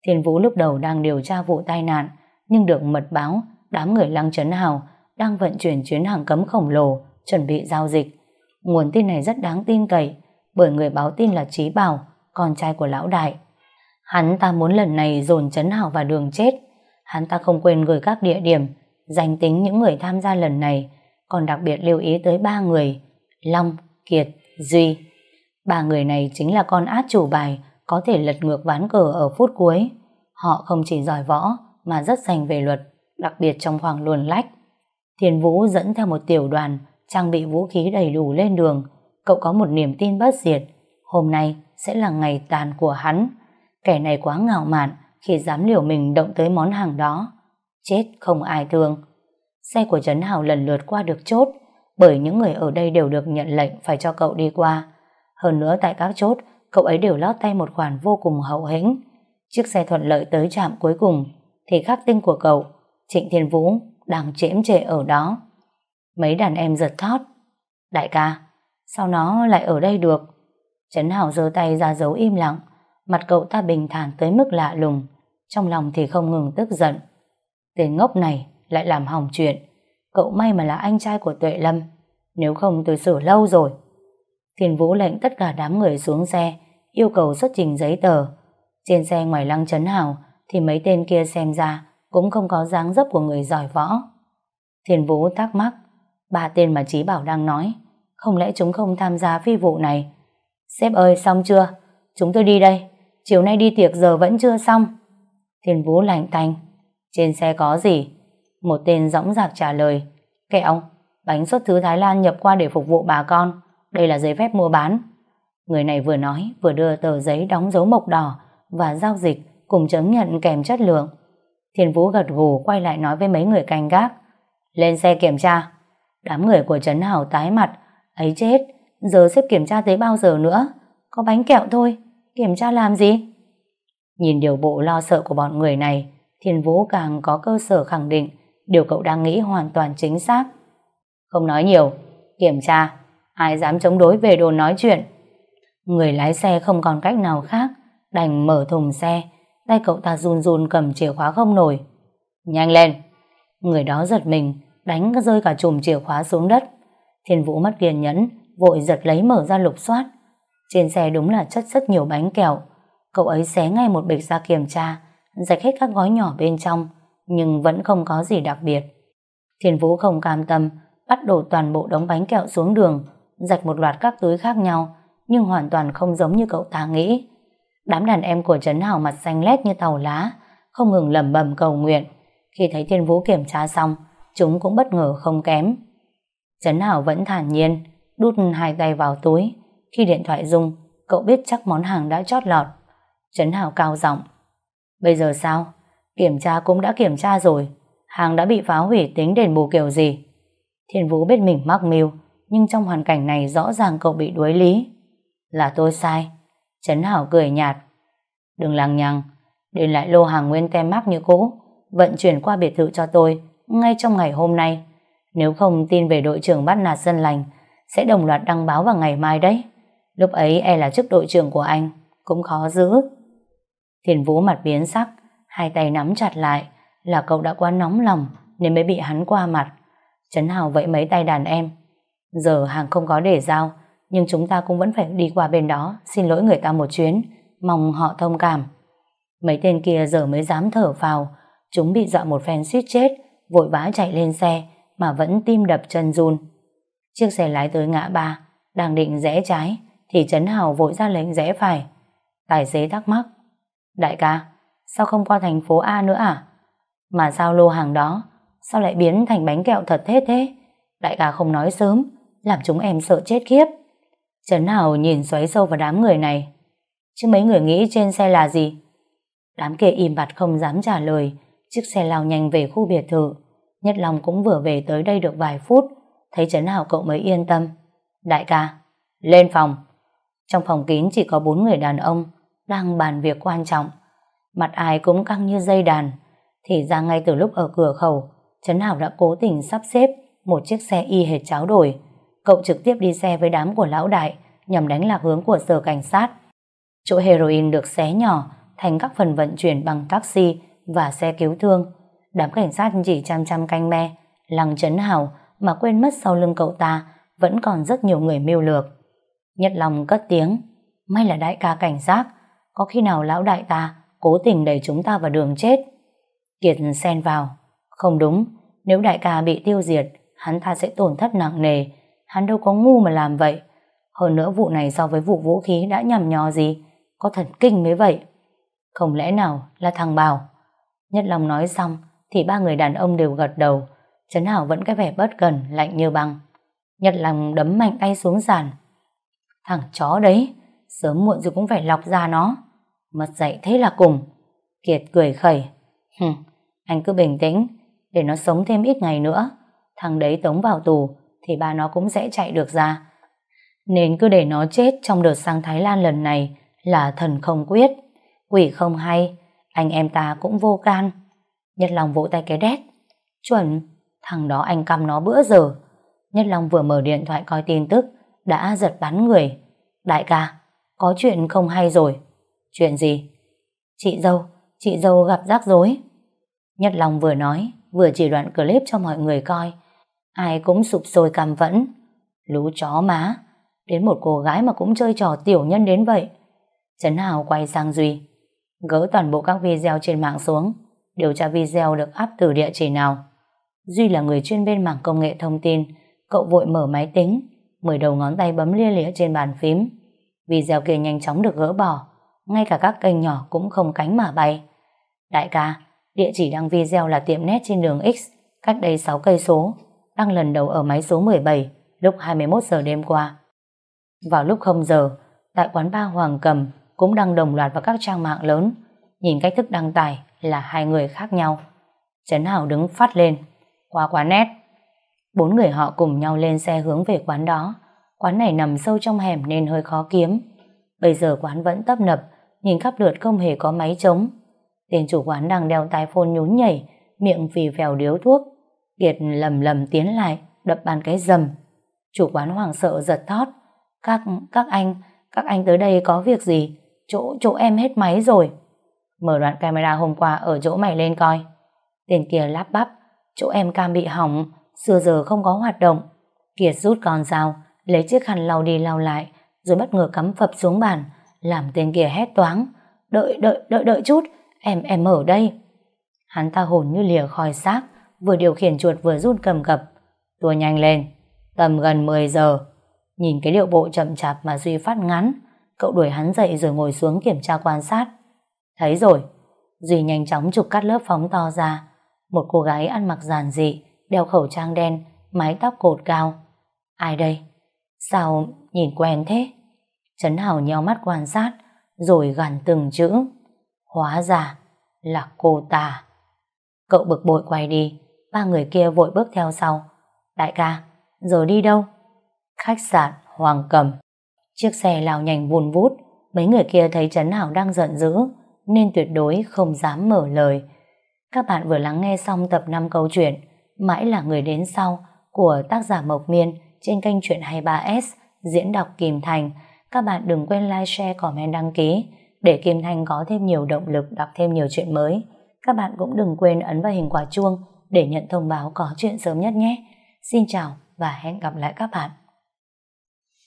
Thiên Vũ lúc đầu đang điều tra vụ tai nạn, nhưng được mật báo đám người Lăng Trấn Hào đang vận chuyển chuyến hàng cấm khổng lồ, chuẩn bị giao dịch. Nguồn tin này rất đáng tin cậy, bởi người báo tin là Trí Bảo, con trai của lão đại. Hắn ta muốn lần này dồn Trấn Hào vào đường chết. Hắn ta không quên gửi các địa điểm, danh tính những người tham gia lần này, còn đặc biệt lưu ý tới ba người, Long, Kiệt, Duy. Ba người này chính là con át chủ bài có thể lật ngược ván cờ ở phút cuối. Họ không chỉ giỏi võ mà rất dành về luật, đặc biệt trong khoảng luồn lách. Thiên Vũ dẫn theo một tiểu đoàn trang bị vũ khí đầy đủ lên đường. Cậu có một niềm tin bất diệt. Hôm nay sẽ là ngày tàn của hắn. Kẻ này quá ngạo mạn khi dám liều mình động tới món hàng đó. Chết không ai thương. Xe của Trấn Hào lần lượt qua được chốt bởi những người ở đây đều được nhận lệnh phải cho cậu đi qua. Hơn nữa tại các chốt cậu ấy đều lót tay một khoản vô cùng hậu hĩnh. Chiếc xe thuận lợi tới trạm cuối cùng thì khắc tinh của cậu, Trịnh Thiên Vũ, đang chễm trệ ở đó. Mấy đàn em giật thót. Đại ca, sao nó lại ở đây được? Trấn Hảo giơ tay ra dấu im lặng, mặt cậu ta bình thản tới mức lạ lùng, trong lòng thì không ngừng tức giận. Tên ngốc này lại làm hỏng chuyện. Cậu may mà là anh trai của Tuệ Lâm, nếu không tôi xử lâu rồi. Thiên Vũ lệnh tất cả đám người xuống xe, yêu cầu xuất trình giấy tờ. Trên xe ngoài lăng chấn hào thì mấy tên kia xem ra cũng không có dáng dấp của người giỏi võ. Thiên Vũ thắc mắc, ba tên mà Chí Bảo đang nói, không lẽ chúng không tham gia phi vụ này? Sếp ơi, xong chưa? Chúng tôi đi đây, chiều nay đi tiệc giờ vẫn chưa xong. Thiên Vũ lạnh tanh, trên xe có gì? Một tên dõng dạc trả lời, kẹo, bánh xuất thứ Thái Lan nhập qua để phục vụ bà con, đây là giấy phép mua bán. Người này vừa nói vừa đưa tờ giấy đóng dấu mộc đỏ và giao dịch cùng chứng nhận kèm chất lượng. Thiên Vũ gật gù quay lại nói với mấy người canh gác. Lên xe kiểm tra. Đám người của Trấn Hảo tái mặt. Ấy chết, giờ xếp kiểm tra tới bao giờ nữa? Có bánh kẹo thôi, kiểm tra làm gì? Nhìn điều bộ lo sợ của bọn người này, Thiên Vũ càng có cơ sở khẳng định điều cậu đang nghĩ hoàn toàn chính xác. Không nói nhiều, kiểm tra, ai dám chống đối về đồ nói chuyện. Người lái xe không còn cách nào khác, đành mở thùng xe, tay cậu ta run run cầm chìa khóa không nổi. Nhanh lên! Người đó giật mình, đánh rơi cả chùm chìa khóa xuống đất. Thiên Vũ mất kiên nhẫn, vội giật lấy mở ra lục soát. Trên xe đúng là chất rất nhiều bánh kẹo. Cậu ấy xé ngay một bịch ra kiểm tra, rạch hết các gói nhỏ bên trong, nhưng vẫn không có gì đặc biệt. Thiên Vũ không cam tâm, bắt đổ toàn bộ đống bánh kẹo xuống đường, rạch một loạt các túi khác nhau, nhưng hoàn toàn không giống như cậu ta nghĩ. Đám đàn em của Trấn Hào mặt xanh lét như tàu lá, không ngừng lẩm bẩm cầu nguyện. Khi thấy Thiên Vũ kiểm tra xong, chúng cũng bất ngờ không kém. Trấn Hào vẫn thản nhiên, đút hai tay vào túi. Khi điện thoại rung, cậu biết chắc món hàng đã chót lọt. Trấn Hào cao giọng Bây giờ sao? Kiểm tra cũng đã kiểm tra rồi. Hàng đã bị phá hủy tính đền bù kiểu gì? Thiên Vũ biết mình mắc mưu, nhưng trong hoàn cảnh này rõ ràng cậu bị đuối lý. Là tôi sai. Trấn Hảo cười nhạt. Đừng lằng nhằng, đến lại lô hàng nguyên tem mắc như cũ, vận chuyển qua biệt thự cho tôi ngay trong ngày hôm nay. Nếu không tin về đội trưởng bắt nạt dân lành, sẽ đồng loạt đăng báo vào ngày mai đấy. Lúc ấy e là chức đội trưởng của anh, cũng khó giữ. Thiền Vũ mặt biến sắc, hai tay nắm chặt lại, là cậu đã quá nóng lòng nên mới bị hắn qua mặt. Trấn Hào vẫy mấy tay đàn em. Giờ hàng không có để giao, nhưng chúng ta cũng vẫn phải đi qua bên đó, xin lỗi người ta một chuyến, mong họ thông cảm. Mấy tên kia giờ mới dám thở vào, chúng bị dọa một phen suýt chết, vội vã chạy lên xe, mà vẫn tim đập chân run. Chiếc xe lái tới ngã ba, đang định rẽ trái, thì Trấn Hào vội ra lệnh rẽ phải. Tài xế thắc mắc, Đại ca, sao không qua thành phố A nữa à? Mà sao lô hàng đó, sao lại biến thành bánh kẹo thật thế thế? Đại ca không nói sớm, làm chúng em sợ chết khiếp. Trấn Hào nhìn xoáy sâu vào đám người này. Chứ mấy người nghĩ trên xe là gì? Đám kia im bặt không dám trả lời. Chiếc xe lao nhanh về khu biệt thự. Nhất Long cũng vừa về tới đây được vài phút. Thấy Trấn Hào cậu mới yên tâm. Đại ca, lên phòng. Trong phòng kín chỉ có bốn người đàn ông đang bàn việc quan trọng. Mặt ai cũng căng như dây đàn. Thì ra ngay từ lúc ở cửa khẩu, Trấn Hảo đã cố tình sắp xếp một chiếc xe y hệt cháo đổi. Cậu trực tiếp đi xe với đám của lão đại nhằm đánh lạc hướng của sở cảnh sát. Chỗ heroin được xé nhỏ thành các phần vận chuyển bằng taxi và xe cứu thương. Đám cảnh sát chỉ chăm chăm canh me, lăng chấn hào mà quên mất sau lưng cậu ta vẫn còn rất nhiều người mưu lược. Nhất lòng cất tiếng, may là đại ca cảnh sát, có khi nào lão đại ta cố tình đẩy chúng ta vào đường chết. Kiệt xen vào, không đúng, nếu đại ca bị tiêu diệt, hắn ta sẽ tổn thất nặng nề, hắn đâu có ngu mà làm vậy. Hơn nữa vụ này so với vụ vũ khí đã nhằm nhò gì, có thần kinh mới vậy. Không lẽ nào là thằng Bảo? Nhất lòng nói xong, thì ba người đàn ông đều gật đầu, Trấn Hảo vẫn cái vẻ bất gần lạnh như băng. Nhật lòng đấm mạnh tay xuống sàn. Thằng chó đấy, sớm muộn rồi cũng phải lọc ra nó. Mất dậy thế là cùng. Kiệt cười khẩy. hừ, anh cứ bình tĩnh, để nó sống thêm ít ngày nữa. Thằng đấy tống vào tù, thì ba nó cũng sẽ chạy được ra. Nên cứ để nó chết trong đợt sang Thái Lan lần này là thần không quyết. Quỷ không hay, anh em ta cũng vô can. Nhất Long vỗ tay cái đét. Chuẩn, thằng đó anh căm nó bữa giờ. Nhất Long vừa mở điện thoại coi tin tức, đã giật bắn người. Đại ca, có chuyện không hay rồi. Chuyện gì? Chị dâu, chị dâu gặp rắc rối. Nhất Long vừa nói, vừa chỉ đoạn clip cho mọi người coi. Ai cũng sụp sôi căm vẫn. Lú chó má, đến một cô gái mà cũng chơi trò tiểu nhân đến vậy. Trấn Hào quay sang Duy, gỡ toàn bộ các video trên mạng xuống, điều tra video được up từ địa chỉ nào. Duy là người chuyên bên mảng công nghệ thông tin, cậu vội mở máy tính, mười đầu ngón tay bấm lia lịa trên bàn phím. Video kia nhanh chóng được gỡ bỏ, ngay cả các kênh nhỏ cũng không cánh mà bay. Đại ca, địa chỉ đăng video là tiệm net trên đường X, cách đây 6 cây số, đăng lần đầu ở máy số 17, lúc 21 giờ đêm qua. Vào lúc 0 giờ, tại quán ba Hoàng Cầm cũng đăng đồng loạt vào các trang mạng lớn, nhìn cách thức đăng tải là hai người khác nhau. Trấn Hảo đứng phát lên, qua quán nét. Bốn người họ cùng nhau lên xe hướng về quán đó. Quán này nằm sâu trong hẻm nên hơi khó kiếm. Bây giờ quán vẫn tấp nập, nhìn khắp lượt không hề có máy trống. Tên chủ quán đang đeo tai phone nhún nhảy, miệng phì phèo điếu thuốc. Kiệt lầm lầm tiến lại, đập bàn cái rầm. Chủ quán hoảng sợ giật thót. Các, các anh, các anh tới đây có việc gì? Chỗ, chỗ em hết máy rồi. Mở đoạn camera hôm qua ở chỗ mày lên coi. Tên kia lắp bắp, chỗ em cam bị hỏng, xưa giờ không có hoạt động. Kiệt rút con dao, lấy chiếc khăn lau đi lau lại, rồi bất ngờ cắm phập xuống bàn, làm tên kia hét toáng. Đợi, đợi, đợi, đợi chút, em, em ở đây. Hắn ta hồn như lìa khỏi xác, vừa điều khiển chuột vừa run cầm cập. Tua nhanh lên, tầm gần 10 giờ. Nhìn cái điệu bộ chậm chạp mà Duy phát ngắn, cậu đuổi hắn dậy rồi ngồi xuống kiểm tra quan sát. Thấy rồi, Duy nhanh chóng chụp cắt lớp phóng to ra, một cô gái ăn mặc giản dị, đeo khẩu trang đen, mái tóc cột cao. Ai đây? Sao nhìn quen thế? Trấn Hảo nheo mắt quan sát, rồi gằn từng chữ. Hóa ra là cô ta. Cậu bực bội quay đi, ba người kia vội bước theo sau. Đại ca, giờ đi đâu? Khách sạn Hoàng Cầm. Chiếc xe lao nhanh vùn vút, mấy người kia thấy Trấn Hảo đang giận dữ, nên tuyệt đối không dám mở lời. Các bạn vừa lắng nghe xong tập 5 câu chuyện Mãi là người đến sau của tác giả Mộc Miên trên kênh Chuyện 23S diễn đọc Kim Thành. Các bạn đừng quên like, share, comment, đăng ký để Kim Thành có thêm nhiều động lực đọc thêm nhiều chuyện mới. Các bạn cũng đừng quên ấn vào hình quả chuông để nhận thông báo có chuyện sớm nhất nhé. Xin chào và hẹn gặp lại các bạn.